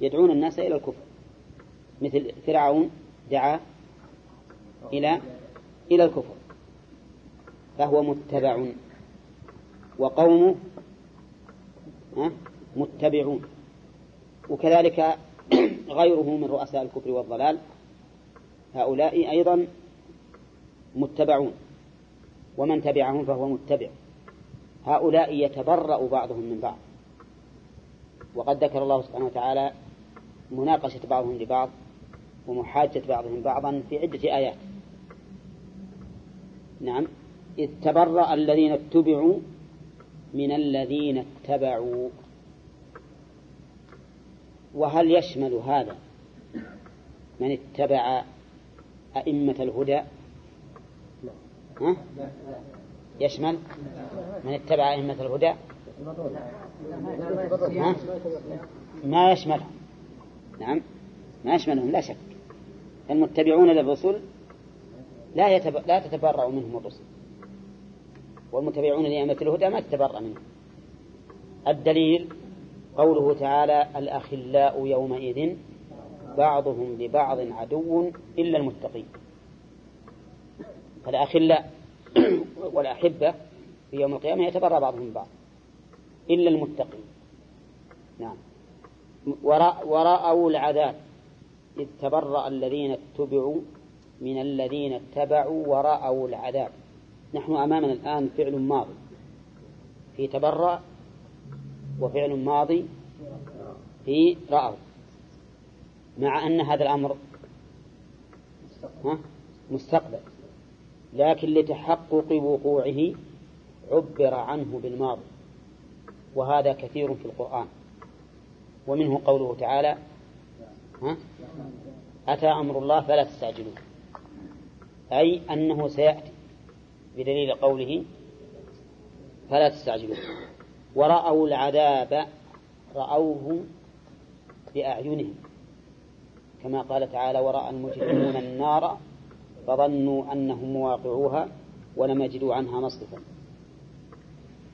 S1: يدعون الناس إلى الكفر. مثل فرعون دعا إلى إلى الكفر. فهو متبع. وقومه متبعون. وكذلك [clears throat] غيره من رؤساء الكفر والضلال. هؤلاء أيضا متبعون. ومن تبعهم فهو متبع. هؤلاء يتبرأ بعضهم من بعض. وقد ذكر الله سبحانه وتعالى مناقشة بعضهم لبعض ومحاجة بعضهم بعضا في عدة آيات. نعم. إذ تبرأ الذين اتبعوا من الذين اتبعوا. وهل يشمل هذا من اتبع أئمة الهدى؟ ها؟ يشمل من اتبع أئمة الهدى؟ ها؟ ما يشملهم نعم. ما يشملهم لا شك. المتبعون للرسل لا يتب... لا تتبرأ منهم الرسل. والمتبعون لأئمة الهدى ما تتبرأ منهم. الدليل قوله تعالى الأخلاء يومئذ بعضهم لبعض عدو إلا المتقين. فالأخلاء [clears throat] والأحبة في يوم القيامة يتبرى بعضهم بعض إلا المتقين. نعم. ورأوا العذاب. إذ تبرأ الذين اتبعوا من الذين اتبعوا ورأوا العذاب. نحن أمامنا الآن فعل ماضي. في تبرأ وفعل ماضي في رأوا مع أن هذا الأمر مستقبل. لكن لتحقق وقوعه عبر عنه بالماضي. وهذا كثير في القرآن. ومنه قوله تعالى ها؟ أتى أمر الله فلا تستعجلوه. أي أنه سيأتي بدليل قوله فلا تستعجلوه. ورأوا العذاب رأوه بأعينهم. كما قال تعالى ورأى المجرمون النار فظنوا أنهم مواقعوها ولم يجدوا عنها مصرفا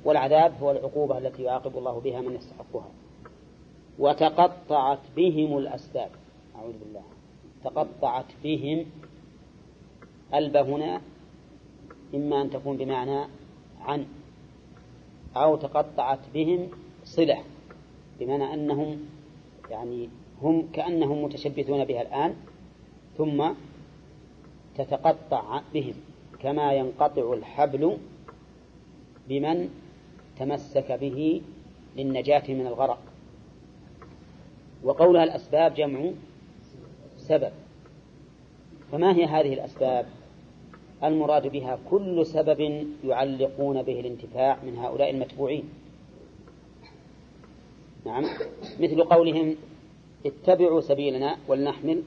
S1: والعذاب هو العقوبة التي يعاقب الله بها من يستحقها. وتقطعت بهم الأسباب. أعوذ بالله. تقطعت بهم ألب هنا إما أن تكون بمعنى عن أو تقطعت بهم صلة بمعنى أنهم يعني هم كأنهم متشبثون بها الآن ثم تتقطع بهم كما ينقطع الحبل بمن تمسك به للنجاة من الغرق. وقولها الأسباب جمع سبب. فما هي هذه الأسباب؟ المراد بها كل سبب يعلقون به الانتفاع من هؤلاء المتبوعين. نعم. مثل قولهم اتبعوا سبيلنا ولنحمل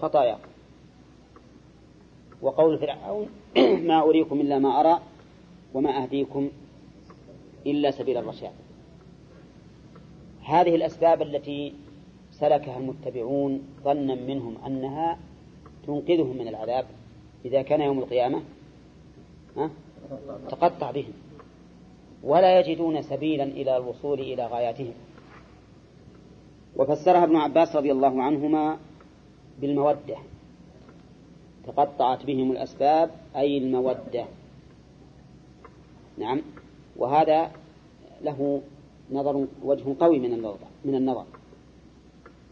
S1: خطاياكم وقول فرعون [clears throat] ما أريكم إلا ما أرى وما أهديكم إلا سبيل الرشاد. هذه الأسباب التي سلكها المتبعون ظنا منهم أنها تنقذهم من العذاب إذا كان يوم القيامة تقطع بهم. ولا يجدون سبيلا إلى الوصول إلى غاياتهم. وفسرها ابن عباس رضي الله عنهما بالمودة. تقطعت بهم الأسباب أي المودة. نعم. وهذا له نظر وجه قوي من النظر من النظر.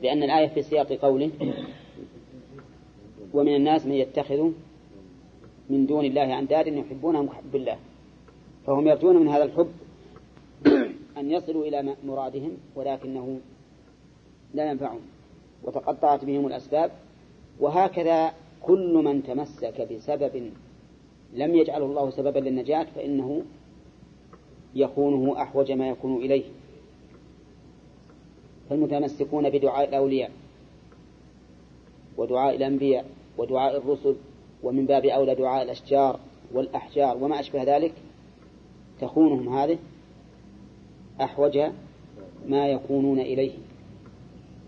S1: لأن الآية في سياق قوله ومن الناس من يتخذ من دون الله أندادا يحبونهم كحب الله. فهم يرجون من هذا الحب [clears throat] أن يصلوا إلى مرادهم ولكنه لا ينفعهم. وتقطعت بهم الأسباب. وهكذا كل من تمسك بسبب لم يجعله الله سببا للنجاة فإنه يخونه أحوج ما يكون إليه. فالمتمسكون بدعاء الأولياء ودعاء الأنبياء ودعاء الرسل ومن باب أولى دعاء الأشجار والأحجار وما أشبه ذلك تخونهم هذه أحوج ما يكونون إليه.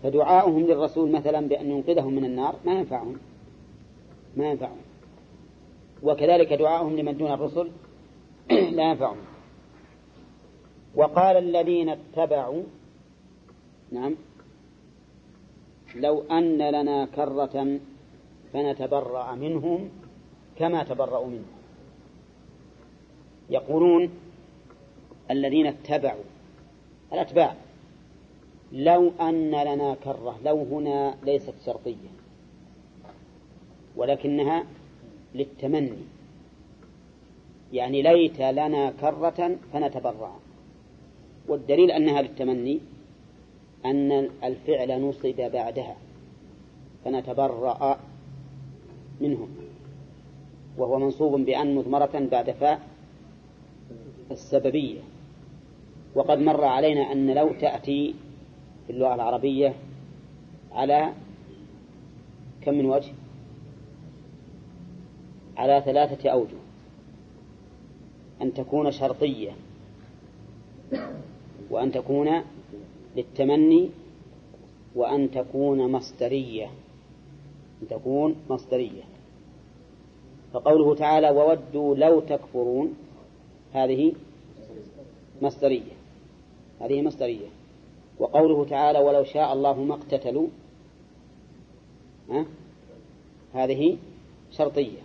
S1: فدعاؤهم للرسول مثلا بأن ينقذهم من النار ما ينفعهم ما ينفعهم. وكذلك دعاؤهم لمن دون الرسل [clears throat] لا ينفعهم. وقال الذين اتبعوا نعم لو أن لنا كرة فنتبرأ منهم كما تبرأوا منهم. يقولون الذين اتبعوا الأتباع لو أن لنا كرة لو هنا ليست شرطية ولكنها للتمني. يعني ليت لنا كرة فنتبرع والدليل أنها للتمني أن الفعل نصب بعدها. فنتبرأ منهم وهو منصوب بأن مضمرة بعد فاء السببية. وقد مر علينا أن لو تأتي في اللغة العربية على كم من وجه؟ على ثلاثة أوجه. أن تكون شرطية وأن تكون للتمني وأن تكون مصدرية. أن تكون مصدرية. فقوله تعالى وودوا لو تكفرون هذه مصدرية. هذه مصدرية. وقوله تعالى ولو شاء الله ما اقتتلوا؟ هذه شرطية.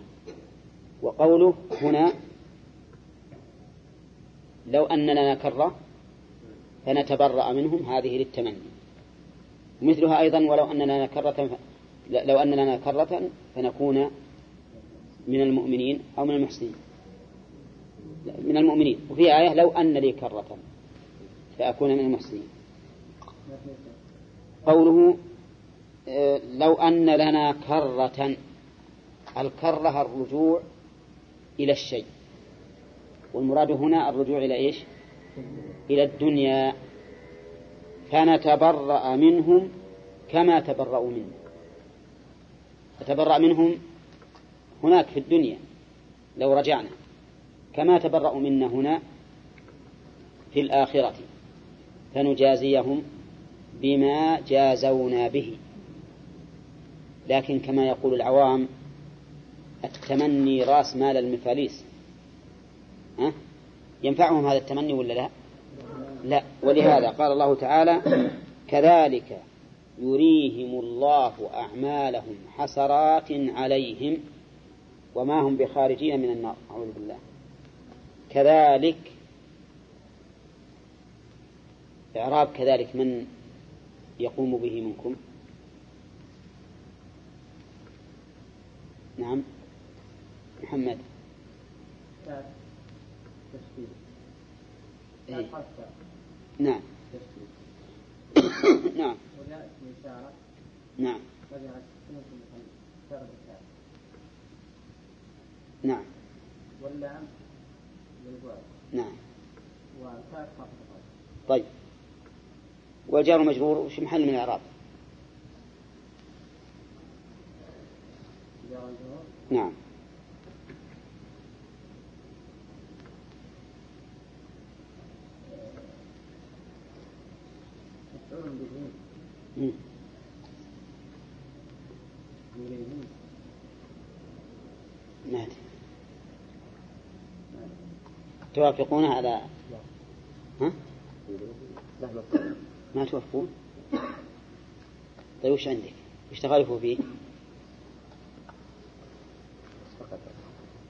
S1: وقوله هنا لو أن لنا فنتبرأ منهم هذه للتمني. مثلها أيضا ولو أن لنا كرة لو أن لنا كرة فنكون من المؤمنين أو من المحسنين. من المؤمنين. وفي آية لو أن لي كرة فأكون من المحسنين. قوله آه، لو أن لنا كرة. الكرة الرجوع إلى الشيء. والمراد هنا الرجوع إلى إيش؟ إلى الدنيا. فنتبرأ منهم كما تبرأوا منا فتبرأ منهم هناك في الدنيا لو رجعنا كما تبرأوا منا هنا في الآخرة فنجازيهم بما جازونا به. لكن كما يقول العوام التمني رأس مال المفاليس. ها؟ ينفعهم هذا التمني ولا لا؟ لا. ولهذا قال الله تعالى كذلك يريهم الله أعمالهم حسرات عليهم وما هم بخارجين من النار أعوذ بالله. كذلك إعراب كذلك من يقوم به منكم؟ نعم. محمد. إيه؟ نعم. [coughs] نعم. نعم. نعم. واللام نعم. طيب. والجار مجرور وش محل من الإعراب؟ نعم. ما توافقون على ها؟ ما توافقون؟ طيب وش عندك؟ وش تخالفوا فيه؟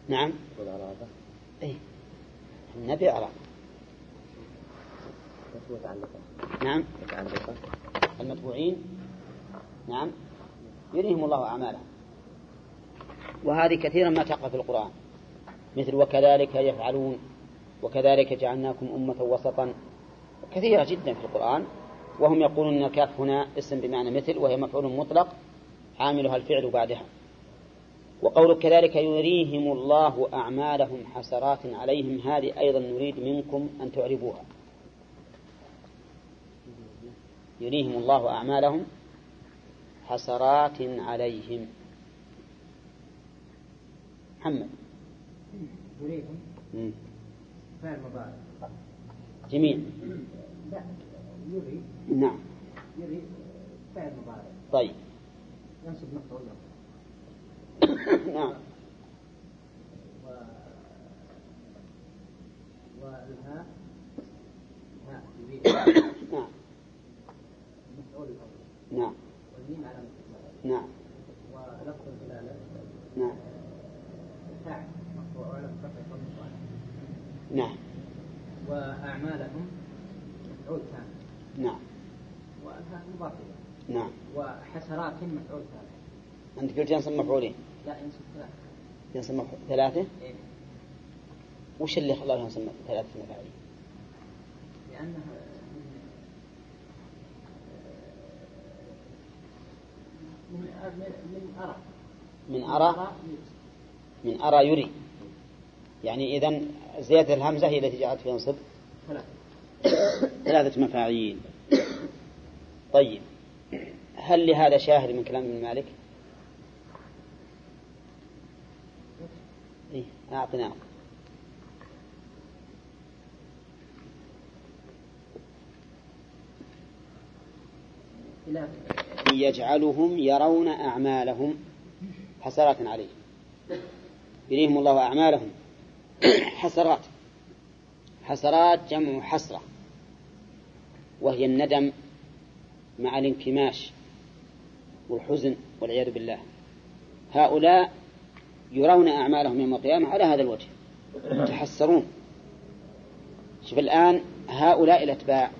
S1: نعم.
S6: والعرابة
S1: إيه النبي
S6: متعلقة
S1: نعم. المتبوعين نعم. يريهم الله أعمالهم وهذه كثيرا ما تقع في القرآن. مثل وكذلك يفعلون. وكذلك جعلناكم أمة وسطا كثيرة جدا في القرآن وهم يقولون أن الكاف هنا اسم بمعنى مثل وهي مفعول مطلق عاملها الفعل بعدها. وقول كذلك يريهم الله أعمالهم حسرات عليهم هذه أيضا نريد منكم أن تعربوها. يريهم الله أعمالهم حسرات عليهم. محمد.
S3: يريهم. فعل مضارع.
S1: جميل.
S3: لا يري.
S1: نعم.
S3: يري فعل مضارع.
S1: طيب.
S3: ينصب نقطة ولا [coughs]
S1: نعم.
S3: و والهاء هاء [coughs]
S1: نعم.
S3: مفعول
S1: نعم.
S3: والميم على
S1: نعم.
S3: ولفظ الجلالة.
S1: نعم.
S3: فاعل
S1: نعم.
S3: وأعمالهم مفعول ثاني.
S1: نعم.
S3: والهاء مضاف
S1: نعم.
S3: وحسرات مفعول ثالث
S1: أنت قلت ينصب مفعولين.
S3: لا ينصب ثلاثة.
S1: ينصب مفعول ثلاثة؟
S3: إيه.
S1: وش اللي خلاه ينصب ثلاثة مفاعيل
S3: لأنها من من من أرى؟
S1: من أرى من أرى يري يعني إذا زيادة الهمزة هي التي جعلت في ينصب
S3: ثلاثة
S1: مفاعيل. طيب. هل لهذا شاهد من كلام ابن مالك؟ إيه أعطنا
S3: إلى
S1: يجعلهم يرون أعمالهم حسرات عليهم. يريهم الله أعمالهم. حسرات. حسرات جمع حسرة. وهي الندم مع الانكماش والحزن والعياذ بالله. هؤلاء يرون أعمالهم يوم القيامة على هذا الوجه. يتحسرون. شوف الآن هؤلاء الأتباع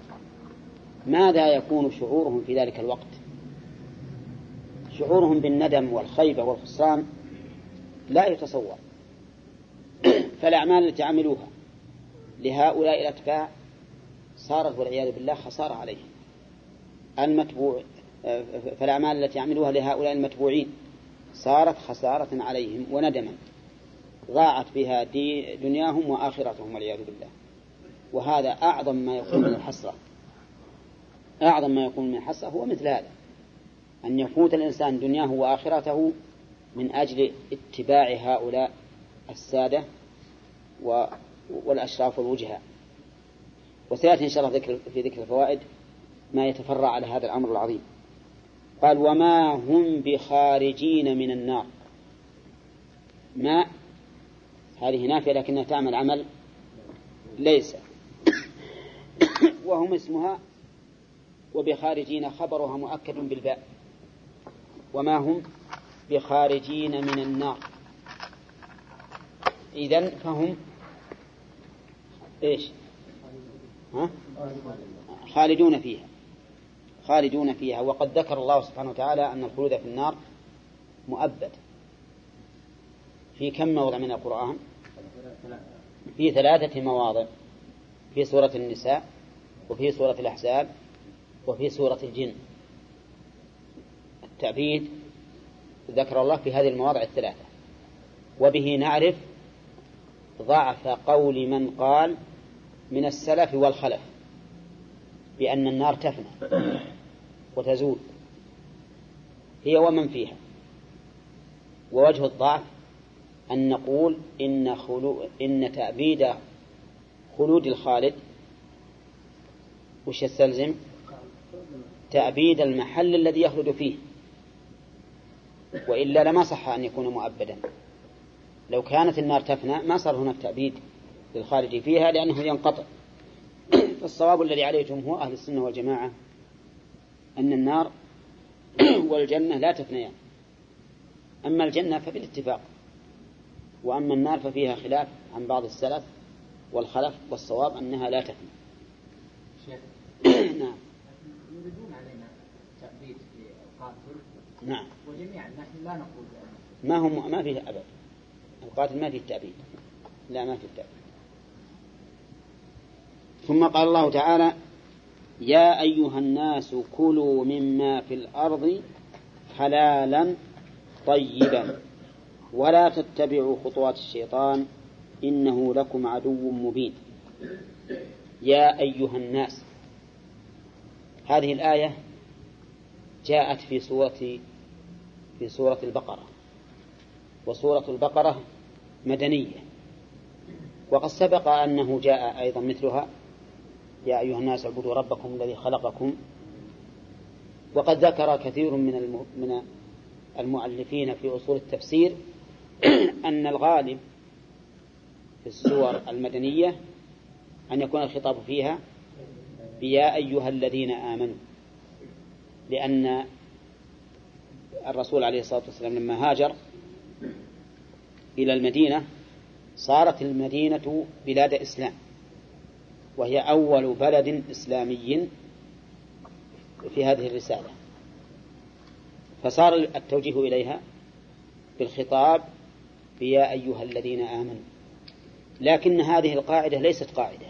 S1: ماذا يكون شعورهم في ذلك الوقت؟ شعورهم بالندم والخيبة والخسران لا يتصور. فالأعمال التي عملوها لهؤلاء الأتباع صارت والعياذ بالله خسارة عليهم. المتبوع فالأعمال التي عملوها لهؤلاء المتبوعين صارت خسارة عليهم وندما ضاعت بها دنياهم وآخرتهم والعياذ بالله. وهذا أعظم ما يكون من الحسرة. أعظم ما يكون من الحسرة هو مثل هذا. أن يفوت الإنسان دنياه وآخرته من أجل اتباع هؤلاء السادة والأشراف والوجهاء وسيأتي إن شاء الله ذكر في ذكر الفوائد ما يتفرع على هذا الأمر العظيم. قال وما هم بخارجين من النار. ما؟ هذه نافية لكنها تعمل عمل ليس. وهم اسمها وبخارجين خبرها مؤكد بالباء. وما هم بخارجين من النار؟ إذن فهم إيش؟ ها؟ خالدون فيها. خالدون فيها. وقد ذكر الله سبحانه وتعالى أن الخلود في النار مؤبد. في كم موضع من القرآن؟ في ثلاثة مواضع. في سورة النساء وفي سورة الأحزاب وفي سورة الجن. التعبيد ذكر الله في هذه المواضع الثلاثة. وبه نعرف ضعف قول من قال من السلف والخلف بأن النار تفنى وتزول. هي ومن فيها. ووجه الضعف أن نقول إن, خلو إن تأبيد خلود الخالد وش يستلزم؟ تأبيد المحل الذي يخلد فيه. وإلا لما صح أن يكون مؤبدا. لو كانت النار تفنى ما صار هناك تأبيد للخارج فيها لأنه ينقطع. [clears throat] فالصواب الذي عليه جمهور أهل السنة والجماعة أن النار [clears throat] والجنة لا تفنيان. أما الجنة فبالاتفاق وأما النار ففيها خلاف عن بعض السلف والخلف والصواب أنها لا تفنى.
S4: شيخ [clears throat]
S1: نعم.
S4: يريدون علينا تأبيد في القاتل
S1: نعم.
S4: وجميعا نحن لا نقول
S1: ما هم ما فيه أبد. القاتل ما فيه التأبيد. لا ما فيه التأبيد. ثم قال الله تعالى يا أيها الناس كلوا مما في الأرض حلالا طيبا ولا تتبعوا خطوات الشيطان إنه لكم عدو مبين. يا أيها الناس هذه الآية جاءت في سورة في سورة البقرة. وسورة البقرة مدنية. وقد سبق أنه جاء أيضا مثلها. يا أيها الناس اعبدوا ربكم الذي خلقكم. وقد ذكر كثير من من المؤلفين في أصول التفسير [clears throat] أن الغالب في السور المدنية أن يكون الخطاب فيها بيا أيها الذين آمنوا. لأن الرسول عليه الصلاة والسلام لما هاجر إلى المدينة صارت المدينة بلاد إسلام وهي أول بلد إسلامي في هذه الرسالة. فصار التوجيه إليها بالخطاب يا أيها الذين آمنوا. لكن هذه القاعدة ليست قاعدة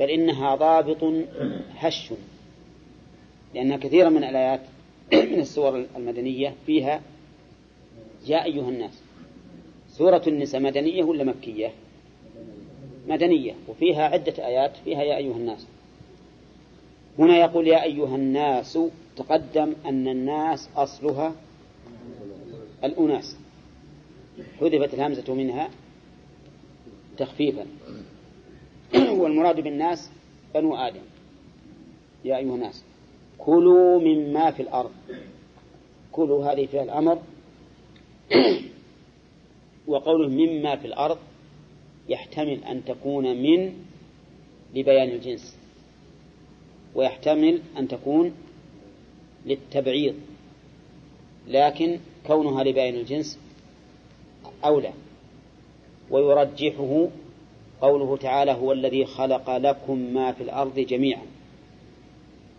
S1: بل إنها ضابط هش لأن كثيرا من الآيات من السور المدنية فيها يا أيها الناس سورة النساء مدنية ولا مكية؟ مدنية. وفيها عدة آيات فيها يا أيها الناس. هنا يقول يا أيها الناس تقدم أن الناس أصلها الأناس. حذفت الهمزة منها تخفيفا. [clears throat] والمراد بالناس بنو آدم. يا أيها الناس كلوا مما في الأرض. كلوا هذه فيها الأمر. [clears throat] وقوله مما في الأرض يحتمل أن تكون من لبيان الجنس ويحتمل أن تكون للتبعيض لكن كونها لبيان الجنس أولى ويرجحه قوله تعالى هو الذي خلق لكم ما في الأرض جميعا.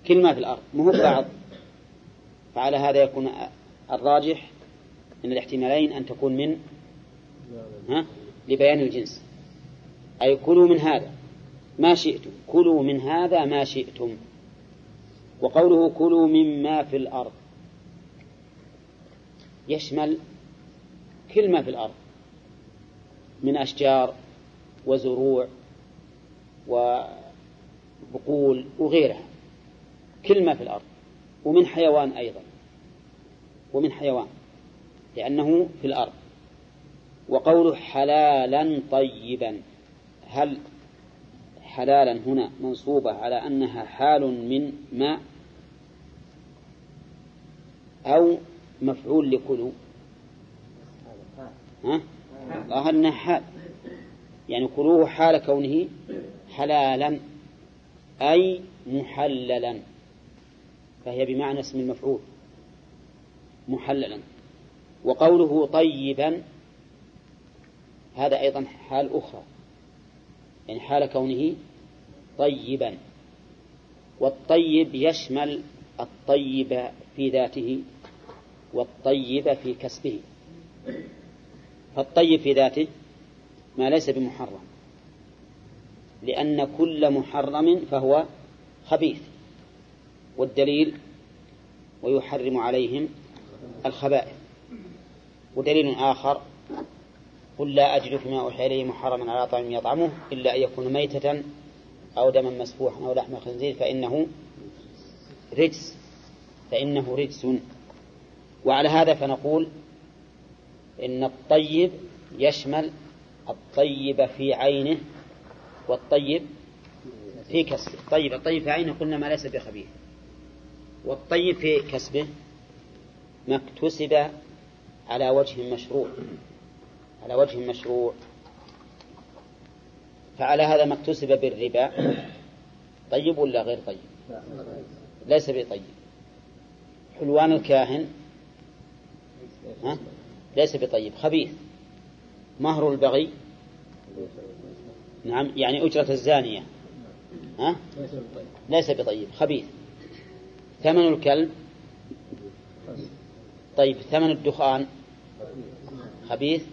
S1: كل ما في الأرض مو بعض. فعلى هذا يكون الراجح من الاحتمالين أن تكون من ها؟ لبيان الجنس. أي كلوا من هذا ما شئتم. كلوا من هذا ما شئتم. وقوله كلوا مما في الأرض. يشمل كل ما في الأرض. من أشجار وزروع وبقول وغيرها. كل ما في الأرض. ومن حيوان أيضا. ومن حيوان. لأنه في الأرض. وقوله حلالا طيبا. هل حلالا هنا منصوبة على أنها حال من ماء أو مفعول لكلوا ها؟ ظاهر أنها حال. يعني كلوه حال كونه حلالا أي محللا. فهي بمعنى اسم المفعول. محللا. وقوله طيبا هذا أيضا حال أخرى. يعني حال كونه طيبا. والطيب يشمل الطيب في ذاته والطيب في كسبه. فالطيب في ذاته ما ليس بمحرم. لأن كل محرم فهو خبيث. والدليل ويحرم عليهم الخبائث. ودليل آخر قل لا أجد فيما أوحي إليه محرما على طعام يطعمه إلا أن يكون ميتة أو دما مسفوحا أو لحم خنزير فإنه رجس فإنه رجس. وعلى هذا فنقول إن الطيب يشمل الطيب في عينه والطيب في كسبه. طيب الطيب في عينه قلنا ما ليس بخبيث. والطيب في كسبه ما اكتسب على وجه مشروع. على وجه مشروع. فعلى هذا ما اكتسب بالربا طيب ولا غير طيب؟ ليس بطيب. حلوان الكاهن ها؟ ليس بطيب. خبيث. مهر البغي نعم يعني أجرة الزانية ها؟ ليس بطيب. خبيث. ثمن الكلب طيب. ثمن الدخان خبيث.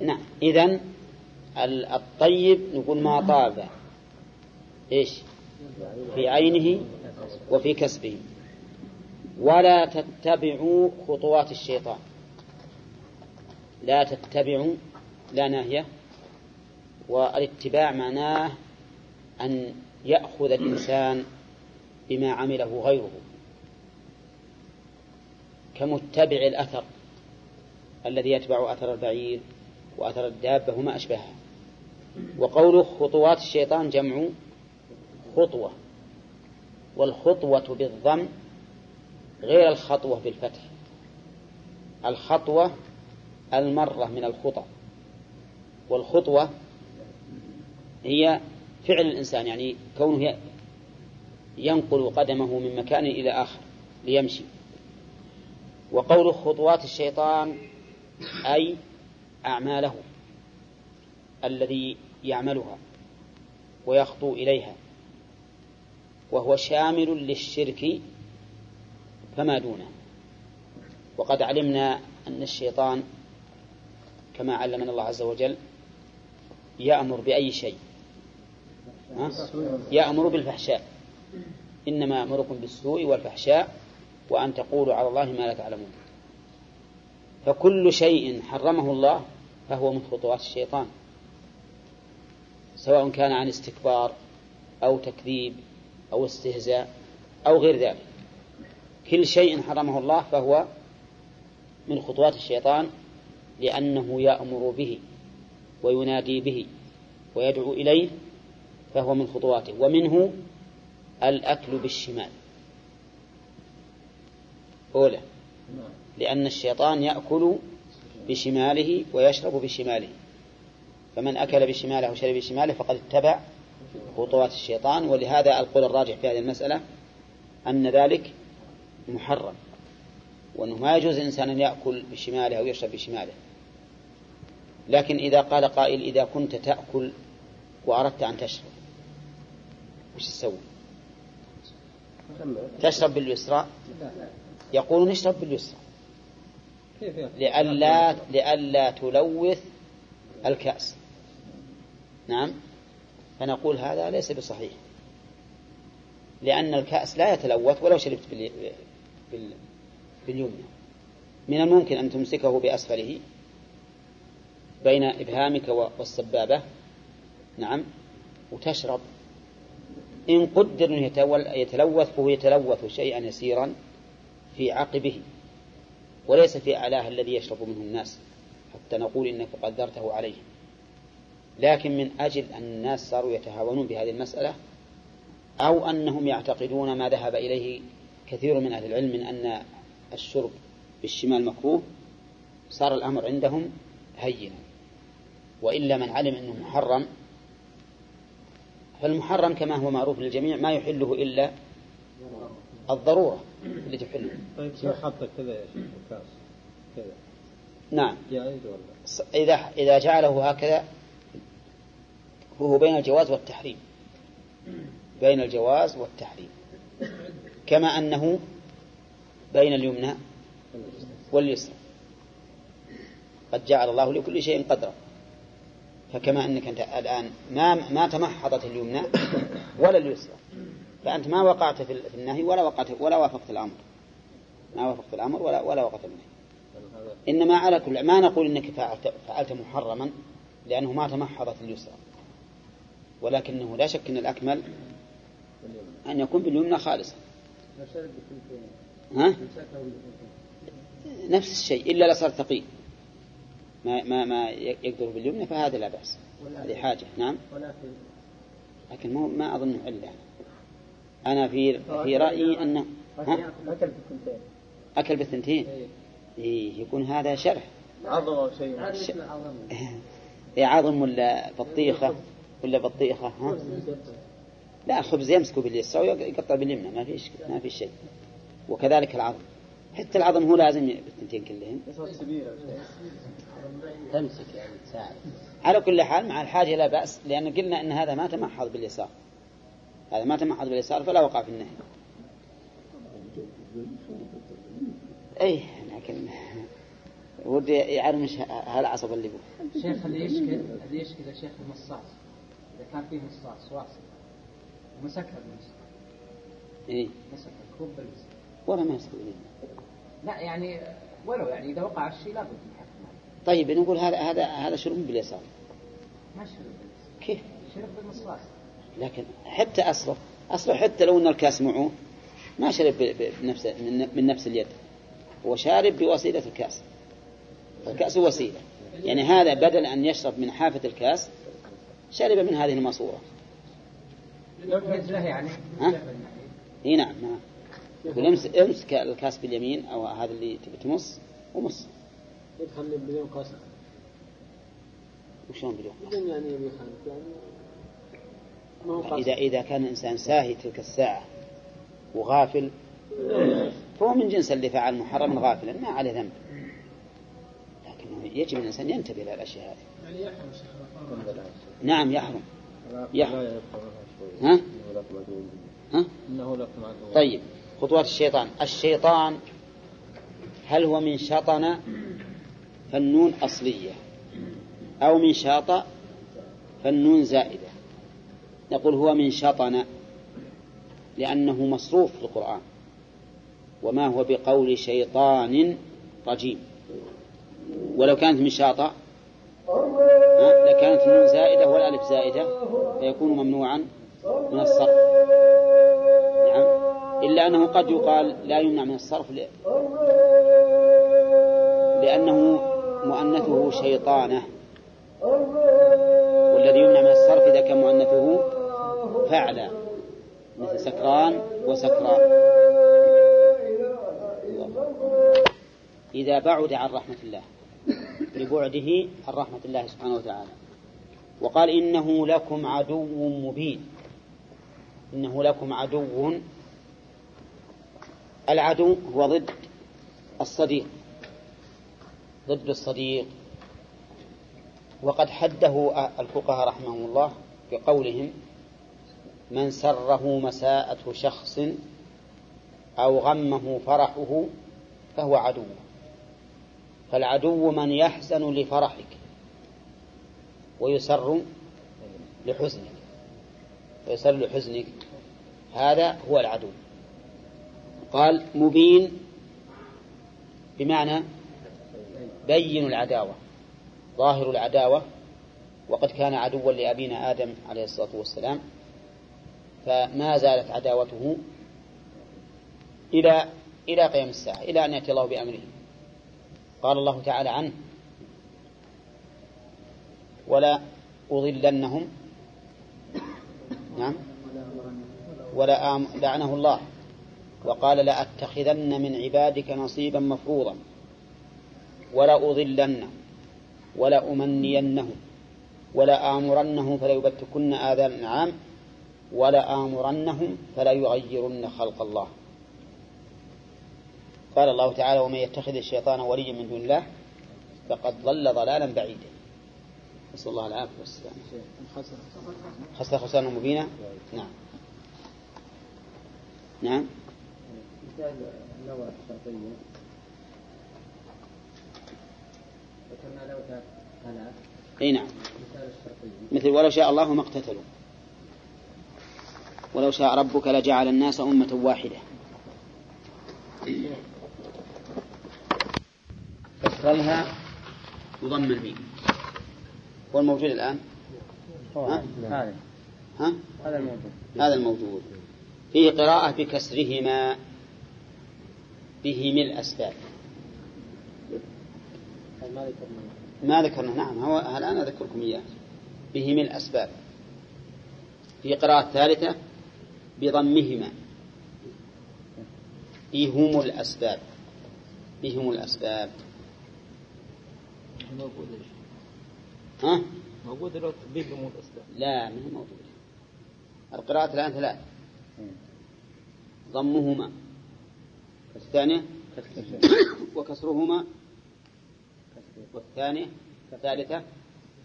S1: نعم. إذن الطيب نقول ما طاب. إيش؟ في عينه وفي كسبه. ولا تتبعوا خطوات الشيطان. لا تتبعوا لا ناهية. والاتباع معناه أن يأخذ الإنسان بما عمله غيره. كمتبع الأثر الذي يتبع أثر البعير. وأثر الدابة وما أشبهها. وقوله خطوات الشيطان جمع خطوة والخطوة بالضم غير الخطوة بالفتح. الخطوة المرة من الخطى والخطوة هي فعل الإنسان يعني كونه ينقل قدمه من مكان إلى آخر ليمشي. وقول خطوات الشيطان أي أعماله الذي يعملها ويخطو إليها وهو شامل للشرك فما دونه. وقد علمنا أن الشيطان كما علمنا الله عز وجل يأمر بأي شيء يأمر بالفحشاء. إنما أمركم بالسوء والفحشاء وأن تقولوا على الله ما لا تعلمون. فكل شيء حرمه الله فهو من خطوات الشيطان سواء كان عن استكبار أو تكذيب أو استهزاء أو غير ذلك. كل شيء حرمه الله فهو من خطوات الشيطان لأنه يأمر به وينادي به ويدعو إليه فهو من خطواته ومنه الأكل بالشمال. أولى. لأن الشيطان يأكل بشماله ويشرب بشماله. فمن أكل بشماله وشرب بشماله فقد اتبع خطوات الشيطان ولهذا القول الراجح في هذه المسألة أن ذلك محرم. وأنه ما يجوز الإنسان أن يأكل بشماله أو يشرب بشماله. لكن إذا قال قائل إذا كنت تأكل وأردت أن تشرب وش تسوي؟ تشرب باليسرى؟ يقول نشرب باليسرى. لئلا لئلا تلوث الكأس. نعم. فنقول هذا ليس بصحيح. لأن الكأس لا يتلوث ولو شربت باليمنى. من الممكن أن تمسكه بأسفله بين إبهامك والسبابة. نعم. وتشرب. إن قدر أنه يتلوث فهو يتلوث شيئا يسيرا في عقبه. وليس في أعلاه الذي يشرب منه الناس حتى نقول إنك قدرته عليه. لكن من أجل أن الناس صاروا يتهاونون بهذه المسألة أو أنهم يعتقدون ما ذهب إليه كثير من أهل العلم من أن الشرب بالشمال مكروه صار الأمر عندهم هينا. وإلا من علم أنه محرم فالمحرم كما هو معروف للجميع ما يحله إلا الضرورة. اللي تحله
S2: طيب لو حط كذا يا شيخ كاس كذا.
S1: نعم.
S2: جائز ولا؟
S1: إذا إذا جعله هكذا هو بين الجواز والتحريم. بين الجواز والتحريم. كما أنه بين اليمنى واليسرى. قد جعل الله لكل شيء قدرا. فكما أنك أنت الآن ما ما تمحضت اليمنى ولا اليسرى. فأنت ما وقعت في النهي ولا وقعت ولا وافقت الأمر. ما وافقت الأمر ولا ولا وقعت النهي. إنما على كل ما نقول إنك فعلت, فعلت محرما لأنه ما تمحضت اليسرى. ولكنه لا شك أن الأكمل أن يكون باليمنى خالصا. ها؟ نفس الشيء إلا لصار ثقيل. ما ما ما يقدر باليمنى فهذا لا بأس. هذه حاجة. نعم. لكن ما ما أظن علة أنا في في رأيي أنه ها؟ أكل بالثنتين؟ إيه. يكون هذا شرح.
S2: عظم أو شيء [laughs]
S1: إيه عظم ولا بطيخة؟ ولا بطيخة ها؟ لا خبز يمسكه باليسرى ويقطع باليمنى ما فيش ما في شيء. وكذلك العظم. حتى العظم هو لازم بالثنتين كلهم
S6: تمسك يعني تساعد.
S1: على كل حال مع الحاجة لا بأس لأن قلنا أن هذا ما تمحض باليسار. هذا ما تمحض باليسار فلا وقع في النهي. أي لكن ودي يعرمش هالعصب اللي بو
S4: شيخ اللي يشكل اللي يشكل شيخ المصاص؟ إذا كان فيه مصاص واصل ومسكها بالمسك
S1: إيه.
S4: مسك الكوب بالمسك
S1: ولا ما يمسك بيده.
S4: لا يعني ولو يعني إذا وقع الشيء لابد من
S1: طيب نقول هذا هذا هذا شرب باليسار.
S4: ما شرب بالمسك
S1: كيف؟
S4: شرب بالمصاص.
S1: لكن حتى أصله أصله حتى لو أن الكاس معه ما شرب بنفس من من نفس اليد. هو شارب بوسيلة الكاس. الكأس وسيلة. يعني هذا بدل أن يشرب من حافة الكاس شرب من هذه الماسورة.
S4: له يعني.
S1: إي نعم نعم. يقول امسك امسك الكاس باليمين أو هذا اللي تبي تمص ومص.
S5: يدخل بدون قصد
S1: وشلون بدون
S5: بدون يعني يبي يخالف يعني
S1: إذا إذا كان الإنسان ساهي تلك الساعة وغافل فهو من جنس اللي فعل محرما غافلا ما عليه ذنب. لكنه يجب الإنسان ينتبه إلى الأشياء هذه.
S3: يعني يحرم
S1: نعم يحرم. يحرم.
S5: لا يبقى شوي.
S1: ها؟ ها؟ طيب خطوات الشيطان. الشيطان هل هو من شطن فالنون أصلية أو من شاط فالنون زائدة؟ نقول هو من شطن لأنه مصروف في القرآن. وما هو بقول شيطان رجيم. ولو كانت من شاط ها، لكانت النون زائدة والألف زائدة فيكون ممنوعا من الصرف. نعم. إلا أنه قد يقال لا يمنع من الصرف ل- لأنه مؤنثه شيطانة. والذي يمنع من الصرف إذا كان مؤنثه فعلا مثل سكران وسكران إذا بعد عن رحمة الله لبعده عن رحمة الله سبحانه وتعالى. وقال إنه لكم عدو مبين. إنه لكم عدو. العدو هو ضد الصديق. ضد الصديق. وقد حده الفقهاء رحمهم الله بقولهم من سره مساءة شخص أو غمه فرحه فهو عدو. فالعدو من يحزن لفرحك ويسر لحزنك. ويسر لحزنك. هذا هو العدو. قال مبين بمعنى بين العداوة. ظاهر العداوة. وقد كان عدوا لأبينا آدم عليه الصلاة والسلام. فما زالت عداوته إلى إلى قيام الساعة إلى أن يأتي الله بأمره. قال الله تعالى عنه ولا أضلنهم. نعم. ولا آم لعنه الله. وقال لأتخذن من عبادك نصيبا مفروضا. ولا أضلنهم ولا أمنينهم. ولا آمرنهم فلا يبتكن آذان الأنعام ولا آمرنهم فلا يغيرن خلق الله. قال الله تعالى ومن يتخذ الشيطان وليا من دون الله فقد ضل ضلالا بعيدا. نسأل الله العافية والسلامة. خسر خسران مبينة؟ نعم. نعم.
S6: ذكرنا لو
S1: إي نعم. مثل ولو شاء الله ما اقتتلوا. ولو شاء ربك لجعل الناس أمة واحدة. اكرلها يضم الميم والموجود الآن؟ ها؟
S6: هذا.
S1: ها؟
S6: هذا الموجود.
S1: هذا الموجود. فيه قراءة بكسرهما بهم الأسباب.
S5: ما ذكرنا.
S1: ما ذكرنا نعم. هو الآن أذكركم إياه. بهم الأسباب. في قراءة ثالثة بضمهما. بهم الأسباب؟ بهم الأسباب؟
S5: موجود إيش؟
S1: ها؟
S5: موجود دلوقتي بهم الأسباب.
S1: لا ما هي موجودة القراءة الآن ثلاث. ضمهما. الثانية؟ وكسرهما. والثانية؟ الثالثة؟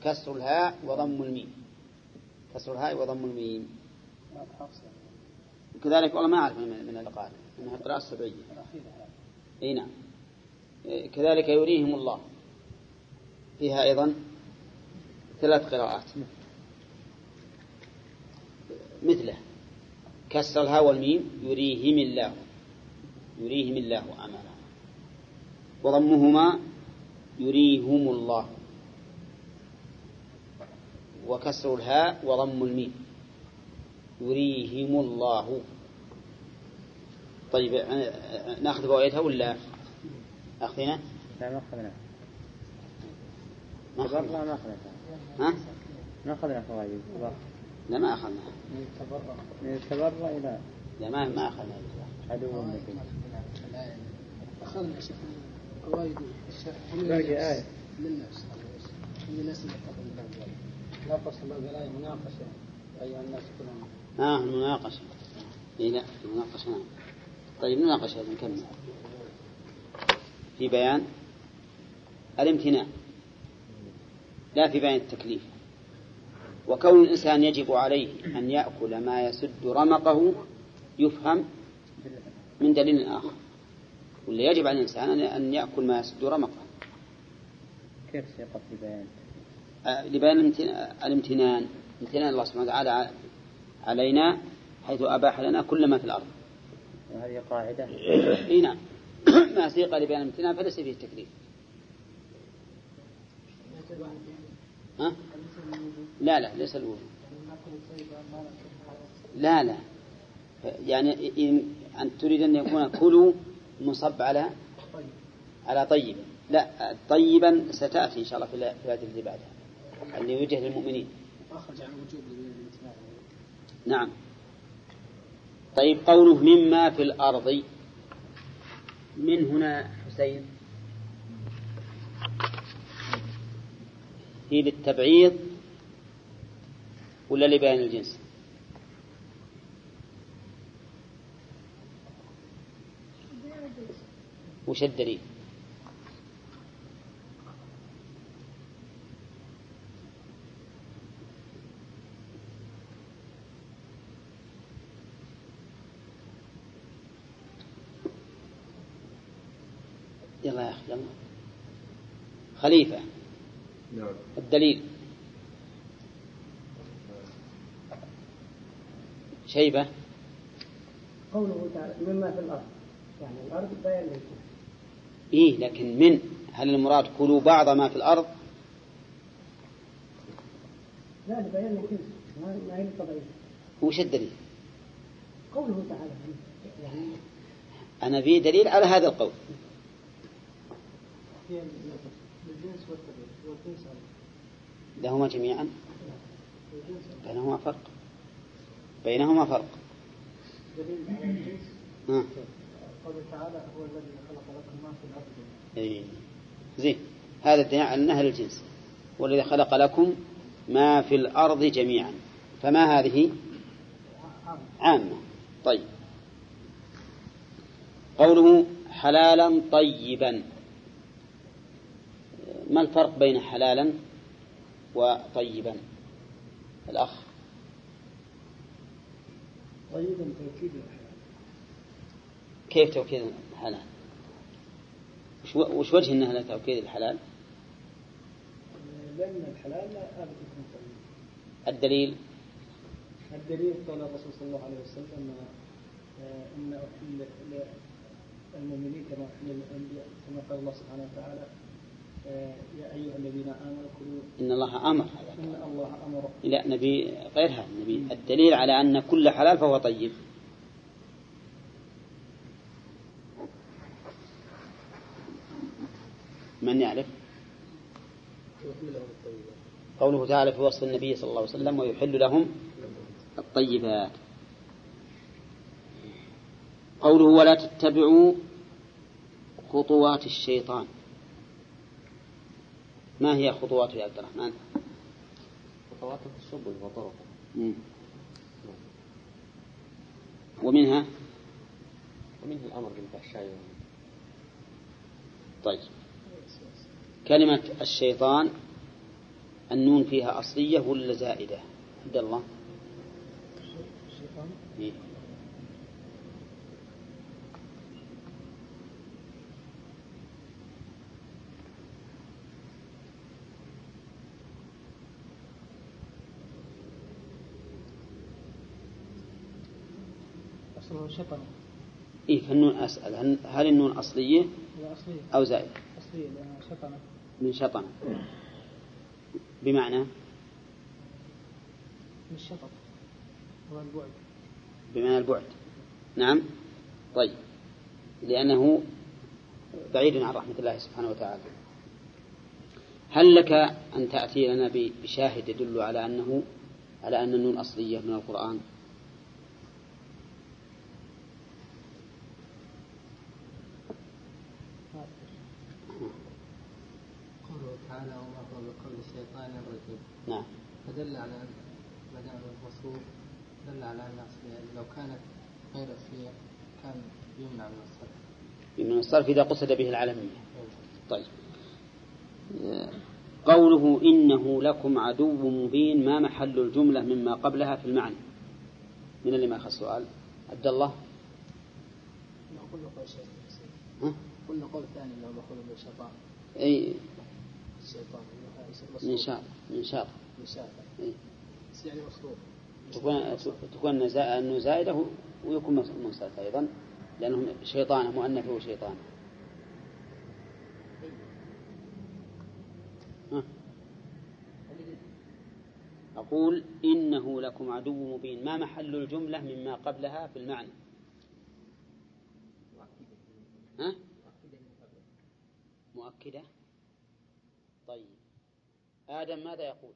S1: كسر الهاء وضم الميم. كسر الهاء وضم الميم. كذلك والله ما أعرف من من القراءة أنها قراءة سبعية أي نعم. كذلك يريهم الله. فيها أيضا ثلاث قراءات. مثله كسر الهاء والميم يريهم الله. يريهم الله أعمالهم وضمهما يريهم الله. وكسر الهاء وضم الميم. يريهم الله. طيب نأخذ فوائدها ولا؟ أخذنا؟
S7: لا ما أخذنا.
S1: ما
S7: تبرع
S1: أخذنا
S7: ما أخذنا.
S1: ها؟
S7: ما أخذنا فوائد التبرع.
S1: لا ما أخذنا.
S7: من التبرع إلى؟
S1: لا ما ما أخذنا.
S7: عدو النبي
S3: أخذنا شيخ فوائد الشرع
S7: باقي آية.
S3: للناس. من الناس اللي الله لا فصل الآية مناقشة أيها الناس كلهم.
S1: آه المناقشة. إيه لا المناقشة نعم. طيب مناقشة نكمل. في بيان؟ الامتناع. لا في بيان التكليف. وكون الإنسان يجب عليه أن يأكل ما يسد رمقه يفهم من دليل آخر. واللي يجب على الإنسان أن- يأكل ما يسد رمقه.
S7: كيف سيقف في بيان
S1: آه، لبيان الامتنا- الامتنان. امتنان الله سبحانه وتعالى علينا حيث أباح لنا كل ما في الأرض.
S7: وهذه قاعدة.
S1: إي نعم. [clears throat] ما سيق لبيان الامتنان فليس فيه تكليف ها؟ لا لا ليس الوجود. لا لا. يعني إن أن تريد أن يكون كلوا منصب على على طيب. لا طيبا ستأتي إن شاء الله في ال- في الآية اللي بعدها. اللي يوجه للمؤمنين.
S3: أخرج عن وجوب الامتناع
S1: نعم. طيب قوله مما في الأرض. من هنا حسين؟ هي للتبعيض ولا لبيان الجنس؟ وش الدليل؟ خليفة.
S8: نعم.
S1: الدليل. شيبة.
S3: قوله تعالى مما في الأرض. يعني الأرض بيان
S1: إيه لكن من؟ هل المراد كلوا بعض ما في الأرض؟
S3: لا لبيان الجنس ما ما هي الطبيعية
S1: وش الدليل؟
S3: قوله تعالى. يعني
S1: أنا في دليل على هذا القول. لهما جميعا
S3: والجنس
S1: بينهما فرق؟ بينهما فرق.
S3: قوله تعالى هو الذي خلق لكم ما في الأرض
S1: إيه. زين. هذا الدليل على أنها للجنس والذي خلق لكم ما في الأرض جميعا. فما هذه؟ عامة. طيب. قوله حلالا طيبا. ما الفرق بين حلالا وطيبا؟ الأخ.
S3: طيبا توكيد الحياة
S1: كيف توكيد الحلال؟ وش وجه أنها توكيد الحلال؟
S3: لأن الحلال لا أبدا يكون طيب.
S1: الدليل؟
S3: الدليل قول الرسول صلى الله عليه وسلم آه، إن أحل للمؤمنين كما أحل للأنبياء كما قال الله سبحانه وتعالى يا أيها الذين آمنوا كلوا.
S1: إن الله أمر.
S3: إن الله أمر.
S1: لا نبي غيرها نبي الدليل على أن كل حلال فهو طيب. من يعرف؟ قوله تعالى في وصف النبي صلى الله عليه وسلم ويحل لهم الطيبات. قوله ولا تتبعوا خطوات الشيطان. ما هي خطوات يا عبد الرحمن؟
S6: خطواته السبل وطرقه.
S1: ومنها؟
S6: ومنه الأمر بالفحشاء.
S1: طيب. كلمة الشيطان النون فيها أصلية ولا زائدة؟ عبد الله.
S3: الشيطان
S1: إيه.
S3: أصله شطن
S1: إيه فالنون أسأل هل- هل النون أصلية؟
S3: أصلية.
S1: أو زائدة
S3: أصلية شطنة
S1: من شطن بمعنى؟
S3: من الشطط هو البعد.
S1: بمعنى البعد. نعم. طيب. لأنه بعيد عن رحمة الله سبحانه وتعالى. هل لك أن تأتي لنا بشاهد يدل على أنه على أن النون أصلية من القرآن
S8: قوله تعالى وما هو بقول الشيطان الرجيم
S1: نعم.
S8: فدل على أن ما دام المصروف دل على أن لو كانت غير أصلية كان يمنع من الصرف
S1: من الصرف إذا قصد به العالمية. طيب. قوله إنه لكم عدو مبين ما محل الجملة مما قبلها في المعنى؟ من اللي ما أخذ السؤال عبد الله.
S3: قلنا قول؟ قلنا قول ثاني مأخوذ من الشيطان
S1: أي.
S3: الشيطان
S1: من شاط من شاط
S3: من شاطر
S1: أي.
S3: بس يعني مصروف
S1: تكون تكون زا- أنه زائدة ويكون منصرف أيضا لأنه شيطان مؤنث هو شيطان. ها؟ أقول إنه لكم عدو مبين. ما محل الجملة مما قبلها في المعنى؟ ها؟ مؤكدة. آدم ماذا يقول؟